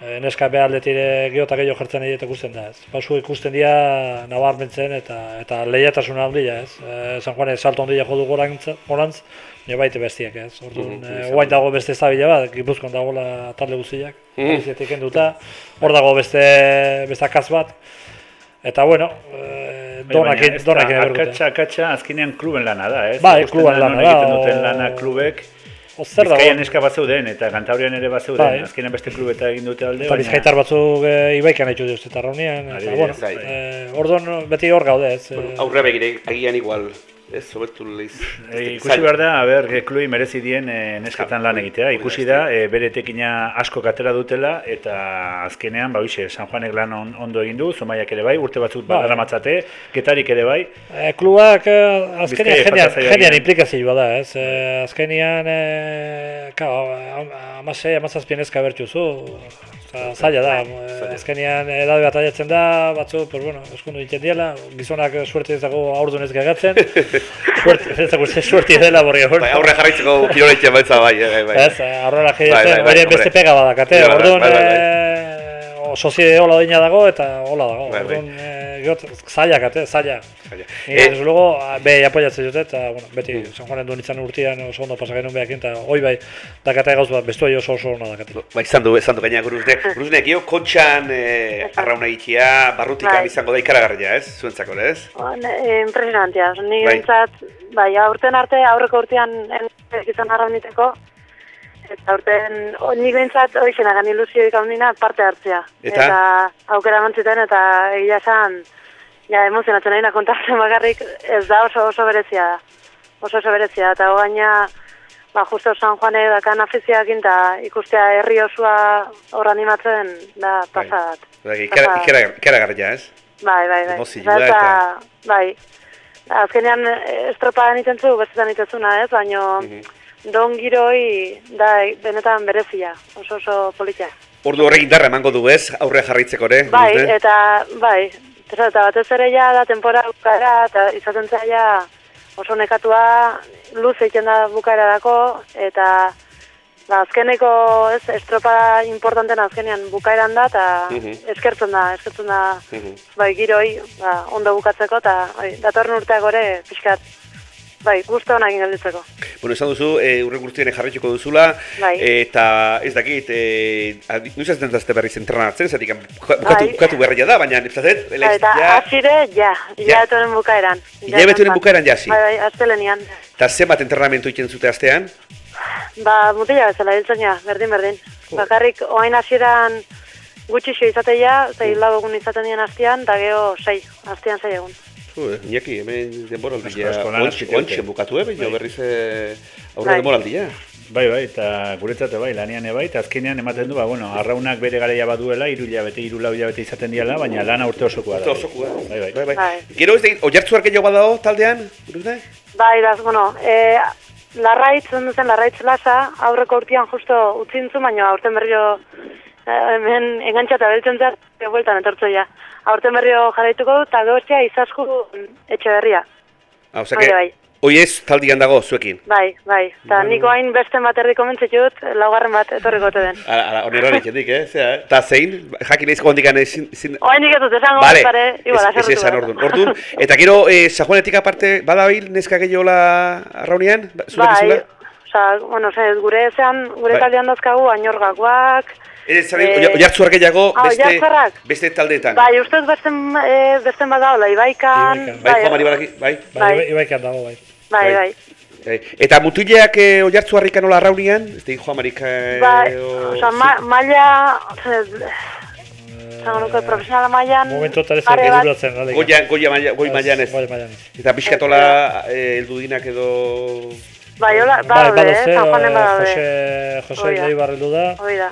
e, neska bealdetire geota gehiago jartzen egite ikusten da, ez. Pasu ikusten dira nabarmentzen eta eta lehiatasuna handia, ez. E, San Juanek salto handia jodu gorantz, gorantz, baina baite bestiak, ez. Orduan, e, izan guain dago beste zabila bat, Gipuzkoan dagoela talde guztiak, mm. kenduta, hor dago beste, beste akaz bat, eta bueno, e, donakin, donakin. Akatsa, akatsa, azkenean kluben lana da, ez? Bai, kluben lana da, egiten duten lana klubek, zer? Bizkaian eska bat zeuden, eta Kantabrian ere bat zeuden, Bai. azkenean beste klubeta egin dute alde, Eta bizkaitar batzuk e, ibaikan haitxu diuz eta raunian, eta bueno, bai. e, orduan beti hor gaude, ez. e, Aurre begire, agian igual, ez, sobertu leiz. E, ikusi behar da, aber, klubi merezi dien e, nesketan lan egitea. Ikusi da, e, bere tekina asko katera dutela, eta azkenean, ba, hoxe, San Juanek lan on, ondo egin du, Zumaiak ere bai, urte batzuk Bai. badara matzate, Getarik ere bai, E, klubak e, azkenean genian, genian implikazioa da, ez? E, azkenean, e, kao, amasei, amazazpien eska bertxuzu, zaila. da, e, azkenean edade bat aiatzen da, batzu, pues bueno, eskundu egiten diela, gizonak suerte ez dago aurdun ez gagatzen, [LAUGHS] suerte, ez dago ze suerte dela borri Bai, aurre jarraitzeko kiroletia baitza, bai, bai, bai. Ez, eh, aurrera Bai, beste pega badakate, orduan, eh, o sozie hola doina dago eta hola dago, orduan, gehot, zailak ate, zaila. Zaila. Eh, desde luego, be apoiatzen dute, eta, bueno, beti, San Juanen duen izan urtean oso ondo pasa genuen behakin, eta hoi bai, dakate gauz bat, bestu oso oso ona dakate. Bai, izan du, izan du gaina guruzne. Guruzne, [LAUGHS] gio, kotxan eh, arrauna egitea, barrutikan Bai. izango da ikaragarria, ez? Zuentzako, ez? On, eh, impresionantia, ni Bai. bintzat, bai, aurten arte, aurreko urtean en- izan arrauniteko, eta aurten, o, nik bintzat, hori zenagan ilusioik handina parte hartzea. Eta? aukera emantziten, eta egia esan, ja, emozionatzen nahi kontatzen bakarrik, ez da oso oso berezia da. Oso oso berezia, eta gaina, ba, justo San Juanek dakan afizioakin, eta ikustea herri osoa hor animatzen, da, pasadat. Bai, ikara- ikara- ikaragarria, ez? Bai, bai, bai. Emozioa Eta, eta- bai. Azkenean estropadan iten zu, bestetan itezuna, ez? Baina Mhm. Don giroi da benetan berezia, oso oso politia. Ordu horrek indarra emango du, ez? Aurre jarraitzeko, ere? Bai, Guruzne? eta, bai, eta, eta batez ere ja da tempora bukaera, eta izaten zaila oso nekatua luz egiten da bukaerarako, eta ba, azkeneko ez, estropa importanten azkenean bukaeran da, eta Mhm. eskertzen da, eskertzen da Mhm. bai, giroi, ba, ondo bukatzeko, eta bai, datorren urteak gore, pixkat, bai, guztu honak gelditzeko. Bueno, esan duzu, e, urren guztien jarraituko duzula, Bai. eta ez dakit, e, noiz azten dazte berriz entrenatzen, zatik bukatu, Bai. bukatu berria da, baina nipzazet, Bai, eta hasire, ja, Ja. hilabetoren bukaeran. Hilabetoren bukaeran ja hasi. Bai, bai, astelenian. eta zenbat entrenamentu egiten zute astean? Ba, mutila bezala, hiltzen ja, berdin, berdin. Bakarrik, oain hasieran gutxixo izateia, zei lau egun izaten dien hastian, eta geho sei, hastian sei egun. Zu, eh, Iñaki, hemen denboraldia, ontsi, bukatu, eh, baina Bai. berriz eh, aurre Bai. denboraldia. Bai, bai, eta guretzat bai, lanean bai, eta azkenean ematen du, ba, bueno, arraunak bere garaia baduela, hiru hilabete, hiru lau hilabete izaten diala, baina lana urte osokoa da. Urte osokoa. Bai, bai. Bai, bai. Bai. Gero ez da, oiartzu arkeio badago taldean, Guruzne? Bai, da, bueno, e, larraitz, duzen larraitz lasa, aurreko urtean justo utzi nintzu, baina aurten berrio e, hemen engantxata beltzen zer, bueltan etortzoia. Aurten berrio jarraituko dut, eta gehostia izasku etxe berria. Ah, osea, Bai, bai. hoi ez taldian dago zuekin. Bai, bai. Eta niko hain beste bat erdi komentzik dut, laugarren bat etorriko ote den. Ala, ala, onera ditzendik, eh? Zea, eh? Ta zein, jakin izko hondikan ezin... ezin... Oain ez dut esango, Vale, pare, igual, ez, ez esan orduan. Orduan, eta gero, eh, Sajuanetik aparte, badabil neska gehiola arraunean? Ba- Bai, oza, bueno, ze, gure ezean, gure Bai. taldean dazkagu, añorgakoak, Ere, zari, Eh, oiartzu argehiago ah, beste, beste taldeetan. bai, ustez besten, e, besten badaola, ibaikan. Bai, bai. Bai, Bai. bai. ibaikan dago, bai. bai, bai. bai. Bai. Eta mutileak eh, oiartzu harrikan nola arraunean? Ez da, Juan Marika... Eh, Bai, o- oza, ma, maila, oza, zango nuke, profesionala mailan, Momentu eta ez egituratzen, gale. Goia, goia maila, goi mailan ez. Goi mailan ez. Eta pixkatola eh, eldudinak edo... Bai, hola, Bai, eh, San Juanen eh, badaude. Jose, Jose Hoi da. Leibarri du da, Hoi da.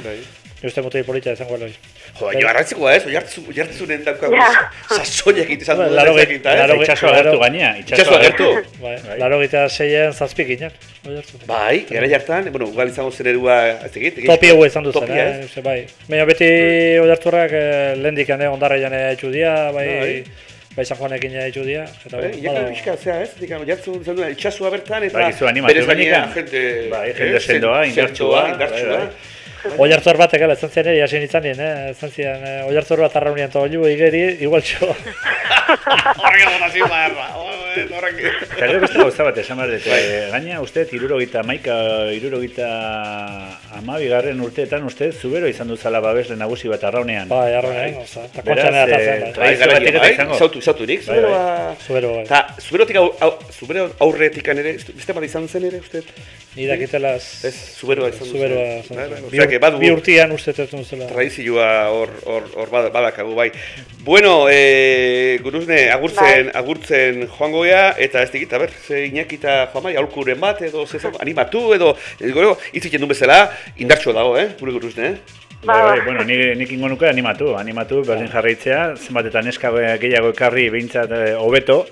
Bai. uste mutei polita izango hori. Jo, baina garrantzikoa ez, oiartzu, oiartzunen daukagu Ja. sasoiak egiten izan Bai, duen laro ezak ge- egiten, eh? laro ge- Itxaso agertu gaina, Itxaso agertu. Bai, laro gita seien zazpi ginen. Bai, gara jartan, bueno, ugal izango zen erua, ez egit, Topi hau izan duzen, Topia, eh? Ze, bai. Baina beti oiarturrak eh, lehendik ane ondarra jane etxu dia, bai, Bai. bai San Juanekin etxu dia. Eta, Bai, bueno, Iaka bada- pixka, zea ez, dikam, jartzen zen duen, itxasua bertan, eta Bai, gizu animatu benetan. jende... Bai, eh, jende sendoa, indartsua, Oiartzor batek, ala, esan zian ere, jasen izan nien, eh? Esan zian, eh, oiartzor bat arraunian eta olu igeri, igual txo. Horrek egon hasi baerra, horrek... Eta gero beste gauza bat esan behar dut, eh, gaina uste irurogita maika, irurogita amabigarren urteetan uste zubero izan duzala babesle nagusi bat arraunean. Bai, arraunean, oza, eta Beraz, kontxan edatzen, bai. Bai, eta bai, izango. zautu, zauturik, Bai, bai. zuberoa... Zubero, bai. Eta zuberotik, au, zubero aurretik ere, beste bat izan zen ere, uste? Ni dakitela Ez, zuberoa izan duzen. Zuberoa, Bai, bai, bi, urtian uste ez zela. tradizioa hor hor hor bad- badakagu bai. Bueno, eh guruzne agurtzen agurtzen joango gea eta ez digit, a ber, ze Juan Mari aurkuren bat edo ze animatu edo ez gero hitz egiten duen bezala indartsua dago, eh? Gure guruzne, eh? Ba, Bai, bai, ba. bueno, nik, nik ingo nuke animatu, animatu, berdin jarraitzea, zenbat eta neska gehiago ekarri behintzat eh, hobeto,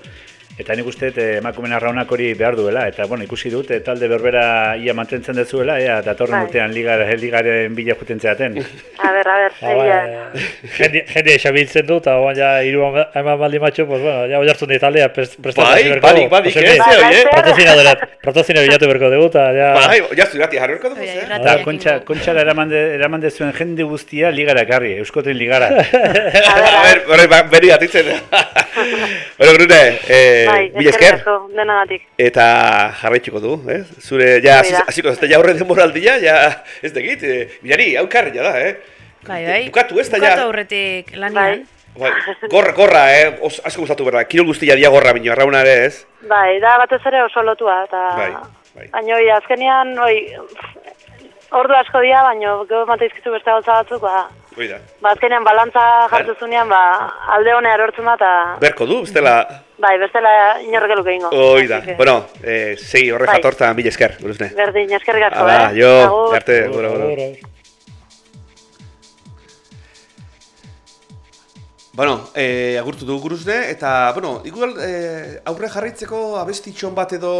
eta nik uste dut, eh, emakumeen arraunak hori behar duela, eta bueno, ikusi dut, eh, talde berbera ia mantentzen dezuela, ea, datorren Bai. urtean ligar, ligaren bila juten zeaten. [LAUGHS] A ber, a ber, Ah, bai, egia. eh, jende, jende esabiltzen du, eta oan ja hiru eman baldi matxo, pues bueno, ja oiartzen di taldea prestatu Bai, badik, badik, eh, Bai, ze hori, eh? bai, Patrozinadore, patrozinadore bilatu berko dugu, eta ja... Bai, ja zurati jarriko dugu, Bai, eh? irrati- Eta kontxa, dugu. kontxara eraman, de, eraman dezuen jende guztia ligara ekarri, euskoten ligara. [LAUGHS] A ber, horre, ba, beri atitzen. [LAUGHS] Bueno, Grune, eh, Bai, mila eskerrik esker. denagatik. Eta jarraituko du, eh? Zure, ja, da. hasiko zate, ja horre denboraldia, ja, ez dakit, eh, bilari, aukar, ja da, eh? Bai, bai. Bukatu ez da, Bukatu ja. aurretik Bai, lanian. Bai, gorra, gorra, eh? Os, asko gustatu berda, kirol guztia dia gorra bino, arrauna ere, ez? bai, da batez ere oso lotua, eta... Bai, bai. Baina, oi, azkenean, oi, ordu asko dira, baina gero mateizkizu beste gauza batzuk, ba, Hoi da. ba azkenean balantza jartu zunean, ba, alde honea erortzen da, eta, Berko du, bestela, bai, bestela inorrek eluke ingo. hoi da. Que, Bueno, eh, sei horre Bai. jatorta, mila esker, guruzne. Berdin, eskerrik asko, Hala, eh? jo, arte. Agur, agur. Bueno, eh, agurtu dugu guruzne, eta, bueno, igual eh, aurre jarraitzeko abestitxon bat edo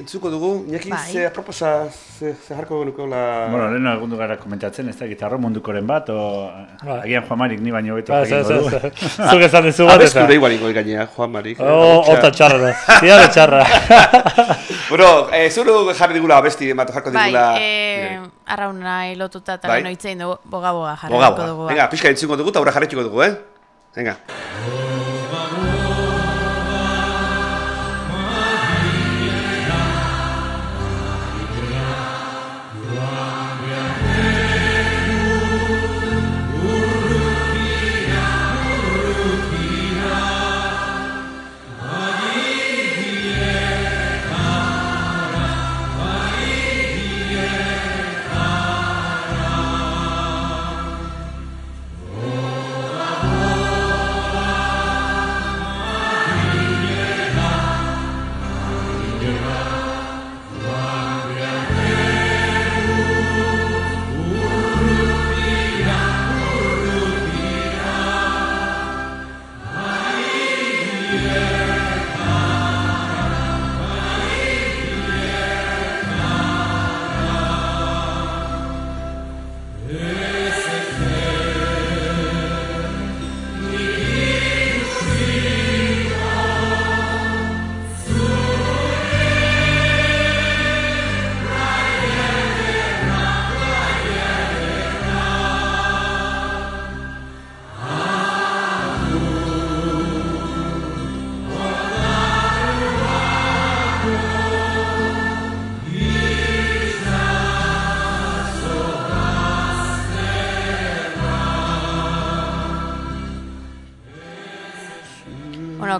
entzuko dugu, Iñaki, Bai. ze aproposa, ze, ze jarko genuko la... bueno, lehenu egundu gara komentatzen, ez da gitarro mundukoren bat, o Bai. agian Juan Marik ni baino beto Ba, ez, ez, jakingo ez, du. ez. Zuk esan dizu bat, eta... da igual ingo gainea, Juan Marik. Oh, hortan txarra da, ziar txarra. [LAUGHS] Bueno, eh, zuru jarri digula abesti, bat jarko Bai, digula... eh, arrauna lotuta eta Bai. bai. itzein dugu, boga-boga Boga, jarriko dugu. ba. Venga, pixka entzungo dugu eta aurre jarraituko dugu, eh? Venga. bueno,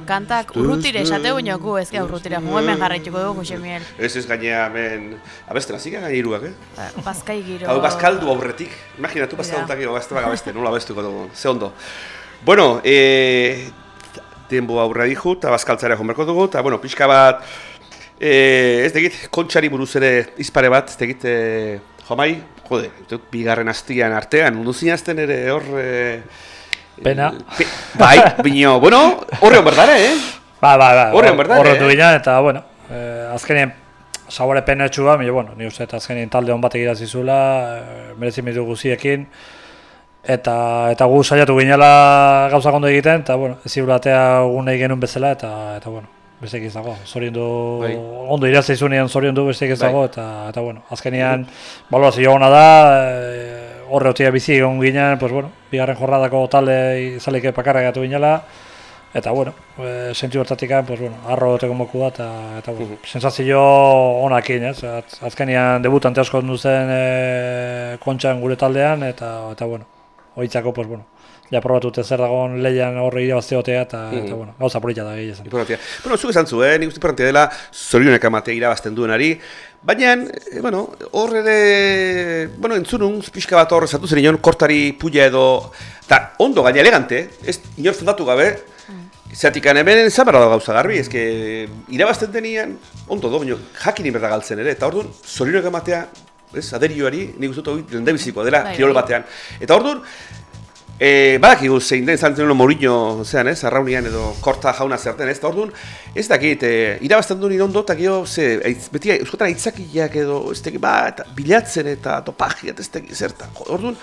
kantak urrutire esate gu, ez gau urrutire, gu hemen jarraituko dugu, Jose Miel. Ez ez gainea hemen, abesten hasi gaina hiruak, eh? Ba, Bazkai giro. Hau bazkaldu aurretik, imaginatu bazkaldutak gero gazte beste, nola bestuko dugu, ze ondo. Bueno, e, denbo aurra dihu, eta bazkaltzara jomerko dugu, eta bueno, pixka bat, e, ez degit, kontxari buruz ere izpare bat, ez degit, e, jomai, jode, bigarren astian artean, mundu zinazten ere hor... E, Pena. Pe, bai, bino, bueno, horre hon berdare, eh? Ba, ba, ba. Horren, verdad, Horretu eh? ginen, eta, bueno, eh, azkenien sabore penetxua, mila, bueno, ni uste, eta azkenien talde hon batek irazizula, eh, merezi mitu guziekin, eta eta gu saiatu ginela gauza ondo egiten, eta, bueno, ez atea gune genuen bezala, eta, eta bueno, besteik ez dago, zoriondu, Bai. ondo irazi zunean zoriondu besteik ez Bai. eta, eta bueno, azkenean, balorazio ona da, e, horre otia bizi egon ginen, pues bueno, bigarren jorradako talde izaleke pakarra gatu ginela, eta bueno, e, sentiu hortatik, pues bueno, arro egoteko moku da, eta, eta bueno, sensazio onakin, ez, Az- azkenean debutante asko duzen e, kontxan gure taldean, eta, eta bueno, hoitzako, pues bueno, ja probatute zer dagoen lehian horre irabazte otea, eta, eta bueno, gauza polita da gehi esan. Importantia. Bueno, zuk esan zu, eh? nik uste importantia dela zorionek amatea irabazten duenari, baina, eh, bueno, hor ere, bueno, entzunun, pixka bat hor esatu zen inon, kortari puia edo, eta ondo, gaina elegante, ez inor fundatu gabe, Zatik hemen zabara da gauza garbi, ezke irabazten denian, ondo do, baina jakin inberda galtzen ere, eta orduan, zorionek ematea, ez, aderioari, nik uste dut lendebizikoa dela, Bai, kirol bai. batean. Eta orduan, E, badakigu zein den duen Mourinho, zean ez, arraunian edo korta jauna zerten ez, eta orduan, ez dakit, e, irabazten duen ondo, eta gero, ze, eitz, beti euskotan aitzakiak edo, ez dakit, ba, eta bilatzen eta topagiat, ez dakit, zertan, jo, orduan,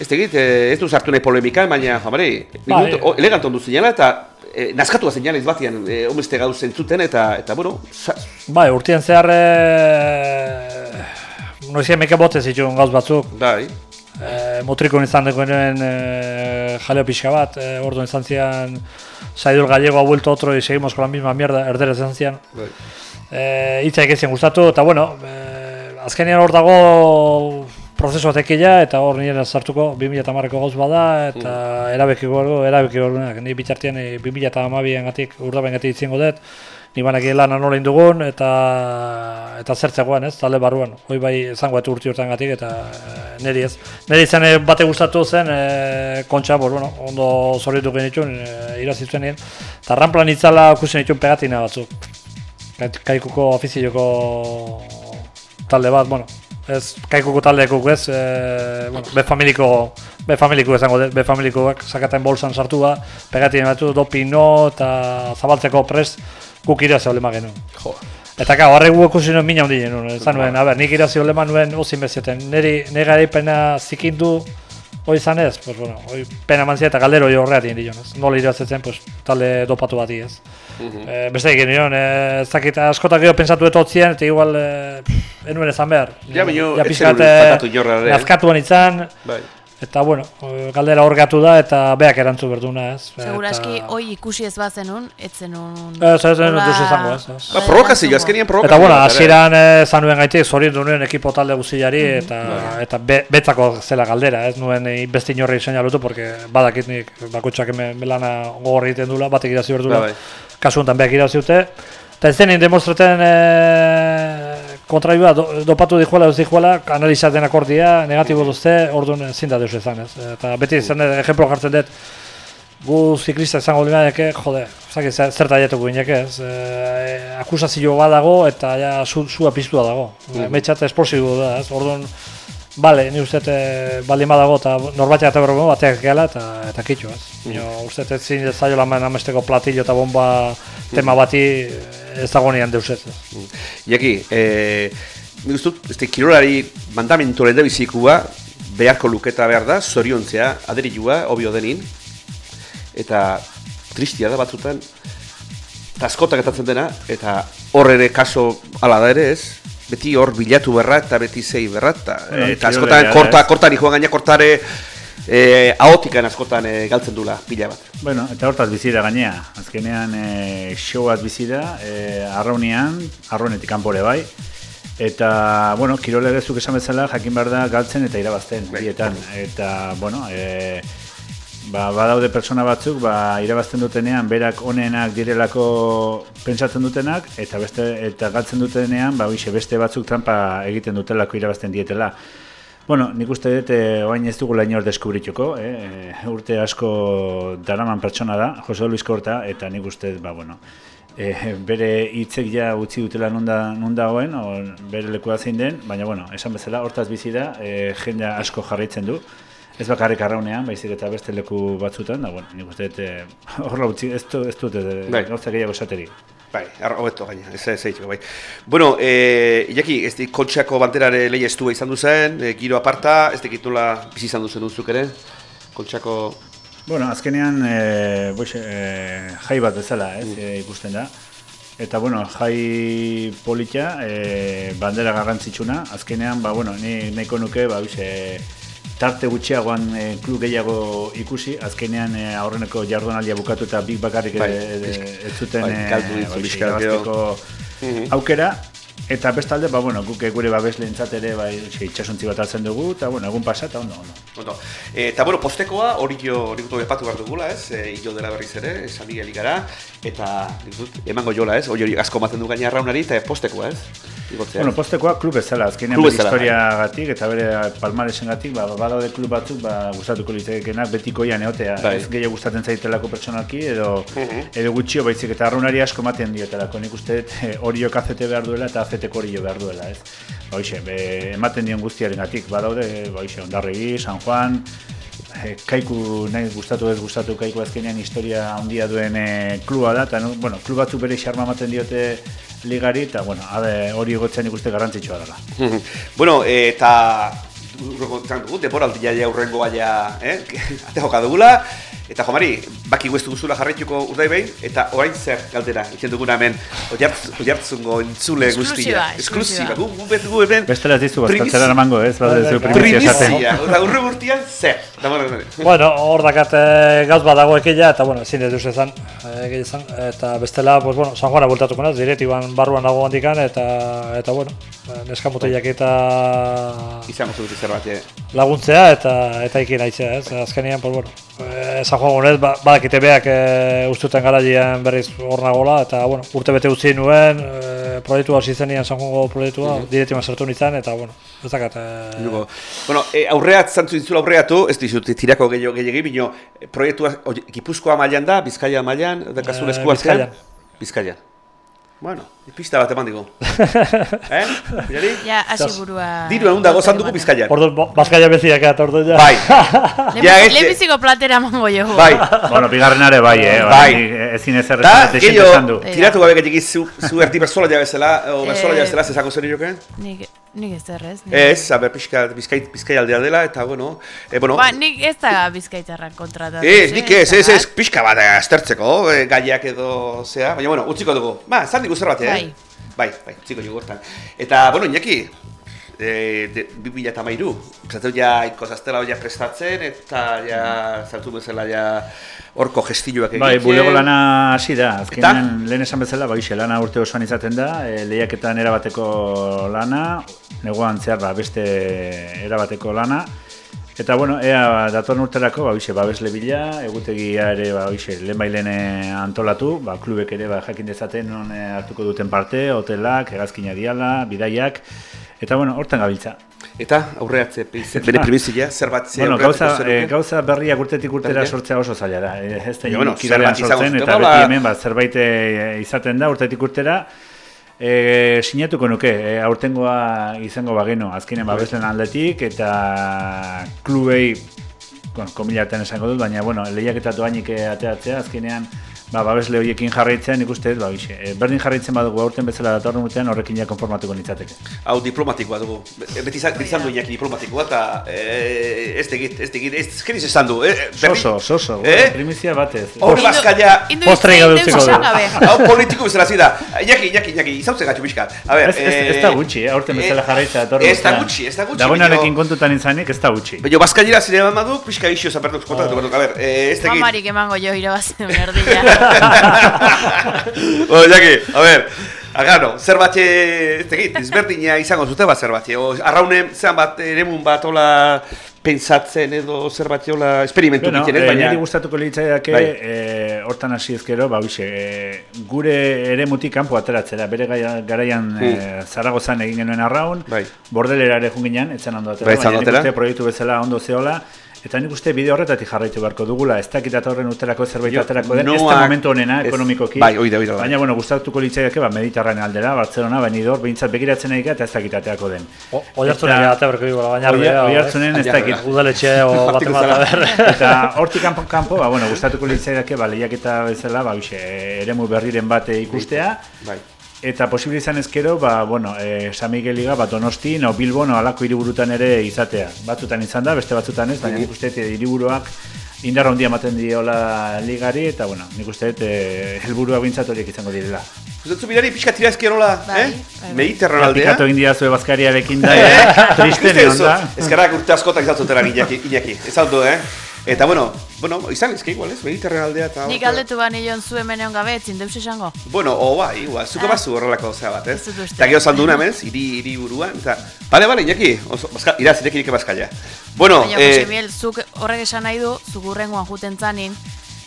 ez dakit, e, ez du sartu nahi polemikan, baina, jamare, Bai. bai. elegant ondu zinela, eta e, naskatua zinela izbatian, e, omeste gauz entzuten, eta, eta, bueno, sa, Bai, urtien zehar, e, noizien meke bote zituen gauz batzuk, bai, e, motrikon izan dekoen e, jaleo pixka bat, e, orduan izan zian Saidul Gallego ha vuelto otro y seguimos con la misma mierda, erdera izan zian. bai. E, Itzaik ezin gustatu, eta bueno, e, azkenean hor dago prozesu batekila, eta hor nire sartuko 2008ko gauz bada, eta erabekiko erabekiko erabekiko ni bitartean e, 2008an gatik, urdaben gatik itzingo dut, ni banaki lan nola indugun, eta eta zertzegoan ez, talde barruan, hoi bai izango eta urti hortan gatik, eta e, niri ez. Niri izan e, bate gustatu zen, e, kontxa, bor, bueno, ondo zorritu genitun, e, irazitzen nien, eta ranplan itzala ikusten ditun pegatina batzuk. Kai- Kaikuko afizioko talde bat, bueno, ez kaikuko taldeekuk ez, e, bueno, be familiko, be familiko esango dut, be familikoak sakaten bolsan sartua, pegatin batu dopino eta zabaltzeko prest guk irazi olema genuen. Jo. Eta ka, horrek gu ikusi nuen mina hundi genuen, ezan nuen, a ber, nik irazi olema nuen ozin bezieten, niri, nire garaipena zikindu, hoi izan ez, pues bueno, hoi pena mantzia eta galdero hori horreatien dion, ez, nola irazetzen, pues, talde dopatu bati ez. Eh, beste egin nion, eh, ez dakit askotak gero pensatu dut otzien, eta igual, eh, pff, enuen ezan behar. Ja, baino, ez pixkat, zenuen eh, inorra ere. Nazkatuan izan, bai. Eta bueno, eh, galdera horgatu da, eta beak erantzu berduna ez. Seguraski, eta... hoi ikusi ez bazenun, ez zenun... Ez, ez, ez, duz izango, ez, ez. Ba, provokazio, azkenien provokazio. Eta bueno, bat hasieran eh, esan nuen gaitik, zoriondu nuen ekipo talde guztiari Mhm. eta Bai. eta be, betzako zela galdera, ez nuen eh, beste inorri seinalutu, porque badakit nik hemen melana gogor egiten dula, batek irazi berdula, Bai, bai. kasu honetan beak irazi dute. Eta ez denin demostraten e, kontraibua do, dopatu dijuela, ez dijuela, analizaten akordia, negatibo duzte, orduan ezin da deus ezan, ez. Eta beti izan dut, ejemplo jartzen dut, gu ziklista izango limaneke, jode, zaki zer, taietuko ginek ez, e, akusazio bat dago eta ja zu, zua piztua dago. Mm Metxat esplosibo da, ez, orduan, Bale, ni uste e, baldin badago eta norbatea eta berromo bateak gehala eta, eta kitxo, ez. Mm. uste ez zin zailo man amesteko platillo eta bomba tema bati ez dago nian deus ez. Iaki, eh, nik uste dut, este, kirolari mandamentu lehen bizikua beharko luketa behar da, zoriontzea, aderilua, obio denin, eta tristia da batzutan, eta askotak etatzen dena, eta hor ere kaso ala da ere ez, beti hor bilatu berra eta beti zei berra, eta, Bueno, eta kirolari askotan korta, ez? kortari joan gaina kortare eh, ahotikan askotan eh, galtzen dula pila bat. Bueno, eta hortaz bizi da gainea. Azkenean e, show bat bizi da, e, arraunean, arraunetik kanpore bai. Eta, bueno, gezuk esan bezala jakin behar da galtzen eta irabazten, Bai. bietan. Eta, bueno, e, ba, badaude pertsona batzuk, ba, irabazten dutenean, berak onenak direlako pentsatzen dutenak, eta beste eta galtzen dutenean, ba, hoxe, beste batzuk trampa egiten dutelako irabazten dietela. Bueno, nik uste dut, eh, oain ez dugula inor deskubrituko, eh? urte asko daraman pertsona da, Jose Luis Korta, eta nik uste ba, bueno, eh, bere hitzek ja utzi dutela nunda, nunda hoen, o bere lekua zein den, baina, bueno, esan bezala, hortaz bizi da, eh, jendea asko jarraitzen du, ez bakarrik arraunean, baizik eta beste leku batzutan, da, bueno, nik uste dut, eh, [LAUGHS] horra utzi, ez du, ez dut, eh, Bai. gauza gehiago esateri. Bai, hobeto gaina, ez ez ez bai. Bueno, eh, Iñaki, ez di kontxako banderare lehi estua izan duzen, eh, giro aparta, ez dakit nola bizi izan duzen duzuk ere, kontxako... Bueno, azkenean e, boixe, e, jai bat bezala, ez, e, ikusten da. Eta, bueno, jai polita, e, bandera garrantzitsuna, azkenean, ba, bueno, ni nahiko nuke, ba, bixe, tarte gutxiagoan e, klub gehiago ikusi, azkenean e, aurreneko jardunaldia bukatu eta big bakarrik Bai, e, e, pixka- ez zuten bai, e, aukera, Eta bestalde, ba, bueno, guk gure babesleentzat ere bai, itxasuntzi bat hartzen dugu, eta bueno, egun pasa, eta ondo, ondo. Ondo. E, eta bueno, postekoa, hori jo, nik dut epatu behar dugula, ez? E, hilo dela berriz ere, San Miguel gara, eta dut, emango jola, ez? Hori hori asko maten du gaina arraunari, eta postekoa, ez? Igotzea. Bueno, postekoa klub bezala, azkenean Klub bere bezala, historiagatik eta bere palmaresengatik, ba badaude klub batzuk ba gustatuko litzatekenak betikoian egotea, Bai. ez gehiago gustatzen zaitelako pertsonalki edo edo gutxio baizik eta arraunari asko ematen diotelako. Nik uste dut eh, Oriok AZT behar duela eta AZTko Orio behar duela, ez? Hoxe, be, ematen dion guztiarengatik, badaude, ba, hoxe, Ondarregi, San Juan, eh, kaiku nahi gustatu ez gustatu kaiku azkenean historia handia duen eh, kluba da, eta no, bueno, klub batzuk bere xarma ematen diote ligari, eta bueno, abe, hori egotzen ikuste garrantzitsua dela. [LAUGHS] bueno, e, eta urrengo deporaldia ja urrengo baina, eh? [LAUGHS] Ate joka dugula, eta jomari, baki guestu guztula jarraituko urdai behin, eta orain zer galdera, itzen duguna hemen, oiartz, oiartzungo entzule guztia. Esklusiba, eksklusiba. gu, gu, gu hemen, Bestela ez dizu bazkaltzera eramango, ez? Bada ez du primizia primizia, eta urre urtean zer, Bueno, hor dakat eh, gauz bat dago ekila, eta bueno, ezin ez duz ezan, eh, izan, eta bestela, pues, bueno, San Juana bultatuko naz, direktiban barruan dago handikan, eta, eta bueno, eh, neska mutilak eta zut zer bat, eh? laguntzea, eta eta ikin aitzea, ez, azkenean, pues, bueno, eh, San Juan gunez, ba, badakite beak eh, ustuten garaian berriz hor nagola, eta, bueno, urte bete utzi nuen, eh, proiektua hasi zenean San Juango proiektua, direktiban sartu nintzen, eta, bueno, ez dakat, eh, Lugo. Bueno, e, aurreat zantzu dintzula aurreatu, ez dizut tirako gehiago gehiagi, bino e, proiektua oie, Gipuzkoa mailan da, Bizkaia mailan, da kasun Eh, esku artean? Bizkaian. Bizkaian. Bueno, pista bat eman digu. [LAUGHS] eh? Bilari? Ja, hasi burua... Diru egun dago dugu Bizkaian. Ordu, Baskaia beziak eta ordu ja. Bai. [LAUGHS] Ja, ez- Lehenbiziko platera mango jo. Bai. Bueno, bigarrenare bai, eh? Bai. Ezin ez Da, erretzen esan gehiago, du. tiratu gabe gehiagik zu, zu erdi berzola ja bezala, o berzola ja bezala, zezako zer joke? Nik, nik ez errez. nik- Ez, aber, pixka, bizkai, bizkai aldea dela, eta, bueno, e, bueno, Ba, nik ez da bizkaitarrak kontratatu. Ez, nik ez, ez, ez, pixka bat eh, aztertzeko, eh, gaiak edo zea, baina, bueno, utziko dugu. Ba, zan digu zerbait, eh? Bai. Bai, bai, utziko dugu hortan. Eta, bueno, Iñaki, e, de, 2000 eta mairu, zatu ja ikozaztela ja prestatzen, eta ja, zartu bezala ja horko gestioak egiten. Bai, bulego lana hasi da. Azkenean lehen esan bezala, bai, lana urte osoan izaten da, e, lehiaketan erabateko lana, negoan zehar ba, beste erabateko lana. Eta bueno, ea datorren urterako, ba, bixe, babesle bila, egutegia ere, ba, bixe, lehen bailen antolatu, ba, klubek ere, ba, jakin dezaten non eh, hartuko duten parte, hotelak, hegazkina diala, bidaiak, eta bueno, hortan gabiltza. Eta, aurreatze, bere primizia, zer bat ze Bueno, gauza, eh, gauza berriak urtetik urtera sortzea oso zaila da. Eh, Ez da bueno, sortzen, zuten, eta beti hemen ba, zerbait eh, izaten da urtetik urtera. E, sinatuko nuke, e, aurtengoa izango bageno, azkenen babeslen aldetik, eta klubei, bueno, komilaten esango dut, baina, bueno, lehiaketa doainik eh, ateatzea, azkenean, ba, babesle horiekin jarraitzea, nik uste, dut, ba, bixe, e, berdin jarraitzen badugu aurten bezala datorren urtean, horrekin ja konformatuko nintzateke. Hau diplomatikoa dugu. Be- Beti izan, du Iñaki diplomatikoa, eta eh, ez tegit, ez tegit, ez keriz esan du. Eh, berri- Soso, soso, Eh? primizia batez. Hor Indu- bazkaia, Postre esan dugu. [LAUGHS] hau politiko bezala zida. Iñaki, Iñaki, Iñaki, izautzen gatxu pixkat. A ber, Ez, ez, ez da gutxi, eh, aurten bezala eh, jarraitza datorren Ez da urtean. gutxi, ez da gutxi. Dagoenarekin kontutan izanik, ez da gutxi. Baina bazkailera zire eman badu, pixka ixo zaperduk kontatuko dut. A ber, eh, ez tegit. Mamarik emango jo irabazen erdila. [LAUGHS] Bueno, Iñaki, a ber, agano, zer batxe, ez tegit, izberdina izango zute bat zer batxe. O, arraunen, zean bat, eremun bat, hola, pentsatzen edo zerbait jola esperimentu Bueno, ez, eh, baina... niri gustatuko litzaiake Bai. eh, hortan hasi ezkero, ba, hoxe, eh, gure ere mutik kanpo ateratzera, bere garaian eh, Zaragozan egin genuen arraun, Bai. bordelera ere jun ginen, etzan ondo atera, Bai, baina nik uste proiektu bezala ondo zeola, Eta nik uste bide horretatik jarraitu beharko dugula, ez dakit atorren urterako zerbait Jo, aterako den, ez da noak- momentu honena ekonomikoki. bai, oida, oida, bai. Baina, bueno, gustatuko litzaiake, ba, Mediterrane aldera, Barcelona, Benidorm, behintzat begiratzen nahi eta ez dakit aterako den. Oiartzunen Eta- berko dugu, baina Oi- Oiartzunen ez dakit. Udaletxe [LAUGHS] o bate bat ber. Eta hortik kanpo, kanpo ba, bueno, gustatuko litzaidake ba, lehiaketa bezala, ba, bixe, eremu berriren bat ikustea, Bai. Eta posible izan ezkero, ba, bueno, e, San Miguel Liga, ba, Donosti, no, Bilbo, no, alako hiriburutan ere izatea. Batzutan izan da, beste batzutan ez, baina nik uste dut, e, hiriburuak indar handia ematen diola ligari, eta, bueno, nik uste dut, e, helburua bintzat horiek izango direla. Zutzu mirari pixka tira ezkien nola, Bai, eh? bai, bai. Mediterran aldea. Pikatu egin dira zue bazkariarekin [LAUGHS] da, Eh, eh? ikusten onda. duzu, Ezkerrak urte askotak izatzutera Iñaki, Iñaki, ez aldo, eh? Eta, bueno, bueno, izan ezke igual, ez? Mediterran aldea eta... Nik galdetu ba nion zu hemen egon gabe, etzin deus esango. Bueno, o bai, igual, zuko Ah. bazu horrelako zea bat, ez? Uste. Eta gero saldu hemen, hiri hiri buruan, eta... Bale, bale, Iñaki, iraz, irekirik ebazkaila. Bueno, Baina, Jose eh, Miel, zuk horrek esan nahi du, zuk urrengoan juten zanin,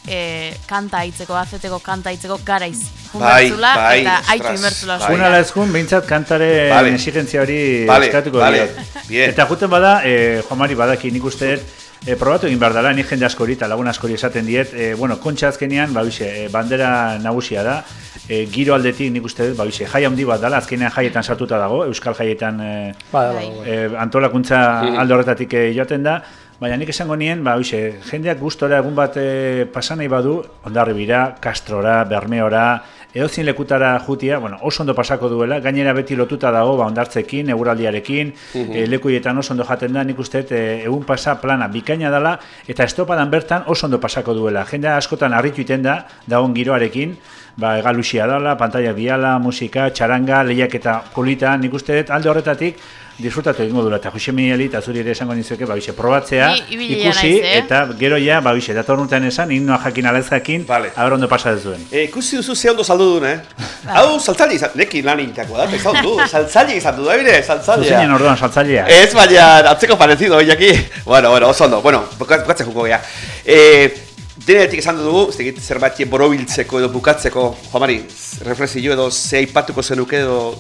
e, kanta hitzeko, azeteko kanta hitzeko garaiz. Bai, bai, eta ostras, aitu imertzula. bai. oso. Una ala ezkun, behintzat kantare Vale. hori Vale, eskatuko vale, diot. bien. Eta juten bada, eh, Juan Mari badaki nik uste eh, probatu egin behar dela, ni jende askori eta lagun askori esaten diet, eh, bueno, kontxa azkenean, ba, bixe, eh, bandera nagusia da, eh, giro aldetik nik uste dut, ba, bixe, jai handi bat dela, azkenean jaietan sartuta dago, euskal jaietan eh, Bai, bai, Bai. bai. eh, antolakuntza alde horretatik eh, joaten da, baina nik esango nien, ba, hoxe, jendeak gustora egun bat eh, pasan nahi badu, ondarribira, kastrora, bermeora, edozein lekutara jutia, bueno, oso ondo pasako duela, gainera beti lotuta dago, ba, ondartzekin, eguraldiarekin, eh, lekuietan oso ondo jaten da, nik uste eh, egun pasa plana bikaina dela, eta estopadan bertan oso ondo pasako duela. Jendea askotan harritu iten da, dagoen giroarekin, ba, egalusia dela, pantalla diala, musika, txaranga, lehiaketa polita, nik uste dut, alde horretatik, disfrutatu egingo duela, eta Jose Migueli eta zuri ere esango nizuke, ba, bixe, probatzea, ibilia ikusi, naiz, eh? eta gero ja, ba, bixe, datorren urtean esan, himnoa jakin ala ez jakin, Vale. aber ondo pasa ez duen. eh, ikusi duzu ze ondo saldu duen, eh? Hau, saltzaile izan, neki lan egitako da, ez du, saltzaile izan du, da bire, saltzailea. Zuzinen orduan saltzailea. Ez baina atzeko parecido, Iñaki. Bueno, bueno, oso ondo. Bueno, buka- bukatzen juko gea. Eh, denetik esan dugu, ez dakit zerbait borobiltzeko edo bukatzeko, Juanmari, reflexio edo ze aipatuko zenuke edo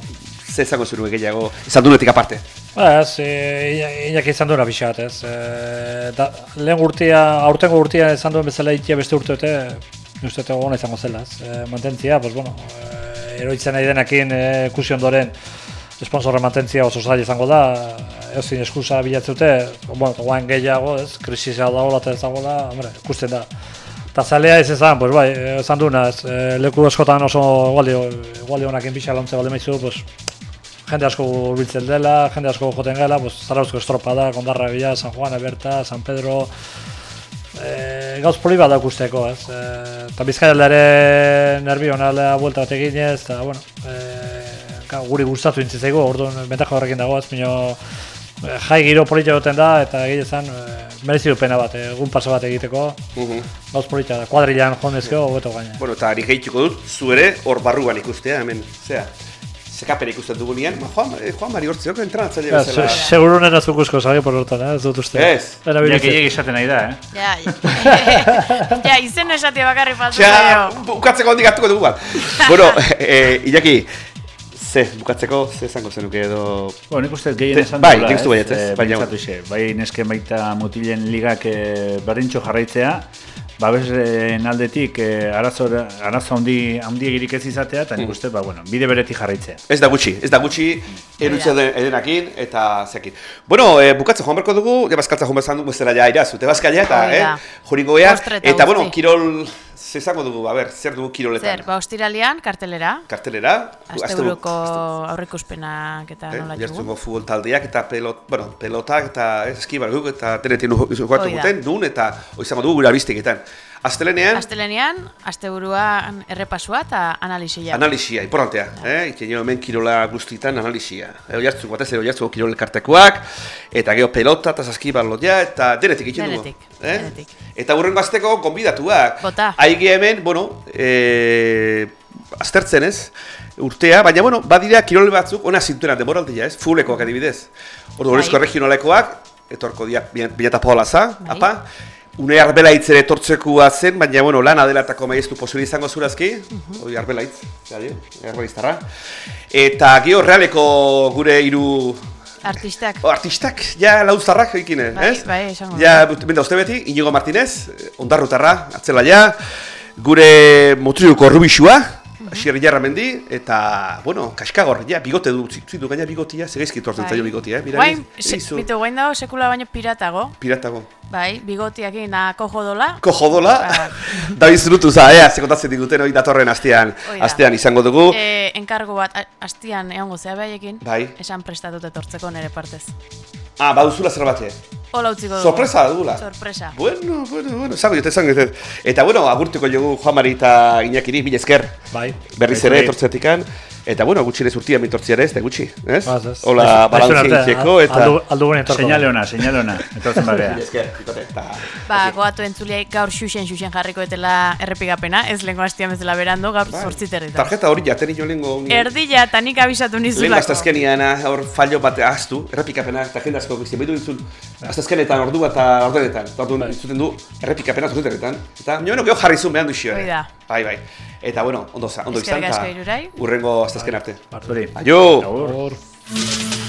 ze esango zenuke gehiago, esan dunetik aparte. Ba, ez, e, inak izan duena pixat, ez. E, da, lehen urtia, aurtengo urtia izan duen bezala ikia beste urteote, uste ona izango zela, ez. E, mantentzia, pues, bueno, e, eroitzen nahi denekin e, ikusi ondoren, esponsorre mantentzia oso zaila izango da, ezin eskusa bilatzute, bueno, guain gehiago, ez, krisisa dagoela eta ez dagoela, hombre, ikusten da. Eta zalea ez ezan, pues bai, esan duena, ez, e, leku askotan oso gualio, gualio honakin pixa launtze balde maizu, pues, jende asko biltzen dela, jende asko joten gela, pues, Zarauzko estropada, Kondarra Bila, San Juan, Eberta, San Pedro, e, gauz poli bat daukusteko, ez? E, eta bizkaialdearen nerbi honalea buelta bat eginez, eta, bueno, e, guri gustatu intzizaigu, orduan bentaja horrekin dago, ez, mino, e, jai giro polita goten da, eta egite zen, e, merezi du pena bat, egun paso bat egiteko, gauz polita da, kuadrilan jondezkeo, hobeto gaina. Bueno, eta ari gehituko dut, zu ere hor barruan ikustea, hemen, zea, zekapera ikusten dugunean, ma, Juan, eh, Juan Mari hortziok entranatzaile Ja, bezala. se- seguru nena zukusko zage por hortan, eh? ez dut uste. Ez. Ja, bilitzen. gehiagik esaten nahi da, eh? Ja, ja. [LAUGHS] ja, izen esatia bakarri falta zaio. Txea, bukatzeko handik hartuko dugu bat. bueno, [LAUGHS] eh, Iñaki, ze, bukatzeko, ze esango zenuke edo... Bueno, nik uste gehien esan bai, baietz, ez? Eh, Baina- behintzat hoxe, bai nesken baita mutilen ligak eh, berdintxo jarraitzea, babesen aldetik eh, arazo, arazo handi, handi egirik ez izatea, eta nik uste, ba, bueno, bide beretik jarraitzea. Ez da gutxi, ez da gutxi, erutxe den, edenakin, eta zekin. Bueno, e, bukatzen joan berko dugu, ja bazkaltza joan bezan dugu bezala ja irazu, te bazkaila eta, eh, Postre eta bueno, kirol, ze izango dugu, a ber, zer dugu kiroletan? Zer, ba, ostiralean, kartelera, Kartelera, asteburuko aurreikuspenak eta eh, nola jartzuko txugu. futbol taldeak eta pelot, bueno, pelotak eta eskibar guk eta tenetin Hoi da. guten, dun eta izango dugu gure abistiketan. Astelenean, Astelenean, asteburuan errepasua eta analisia. Analisia, importantea, eh? Iten hemen kirola guztietan analisia. Ego jartzu, batez ere jartzu kirol elkartekoak, eta gero pelota, eta saskiballoia, eta denetik egiten dugu. Denetik, eh? denetik. Eta hurrengo azteko, konbidatuak. Bota. Aigi hemen, bueno, eh, aztertzen ez, urtea, baina, bueno, badira kirol batzuk, ona zintuenan demoraldia ez, fulekoak adibidez. Ordu, Bai. horrezko regionalekoak, etorko dia, bilata polaza, Bai. apa. Une arbelaitz ere etortzekua zen, baina, bueno, lan adelatako maiztu posible izango zurazki, hori arbelaitz, gari, arbelaiztarra. Eta gio realeko gure hiru Artistak. o, artistak, ja lauztarrak egin, Bai, ez? bai, esango Ja, benda uste beti, Inigo Martinez, ondarrutarra, atzela ja, gure motriuko rubixua, Xierri jarra mendi, eta, bueno, kaskagor, ja, bigote du, zitzu du gaina bigotia, segaizki tortzen zaio bigotia, eh? Mira, Guain, se, bitu, guain dago sekula baino piratago. piratago. Bai, bigotiakin nako jodola. Ko jodola, Ba. [LAUGHS] David Zurutu za, ea, sekontatzen diguten hori datorren astean, da. astean izango dugu. E, enkargo bat, a- astian egongo zea behaiekin. Bai. Esan prestatut etortzeko nere partez. Ah, bauzula zerbait. Hola utziko dugu. Sorpresa dugula. Sorpresa. Bueno, bueno, bueno, zango jote, zango jote. Eta bueno, agurtuko jogu Juan Mari eta Iñakiri, mila esker. Bai. Berriz Bai, ere bai. etortzetikan. Eta bueno, gutxi ere zurtia mitortzia ere, ez da gutxi, ez? Ez. Hola, arte, itxeko, eta... Aldu, aldugun etorko. Señale ona, señale ona, etortzen [LAUGHS] bagea. Pikote, eta... Ba, goatu entzuliai gaur xuxen xuxen jarriko etela errepigapena, ez lengo hastian bezala berando, gaur Bai. zortzi territan. Tarjeta hori jaten ino lehengo... Erdila eta nik abisatu Lehen nizulako. aztazkenian hor fallo bat ahaztu, errepikapena eta jende asko gizien, behitu dintzun aztazkenetan ordu bat eta ordenetan, eta orduan entzuten du errepikapena zurteretan, eta nio geho jarri zuen behan duxio Hoi da. Bai, bai. Eta bueno, ondo, ondo izan, eta urrengo aztazken arte. Arturi. Aio! Aio!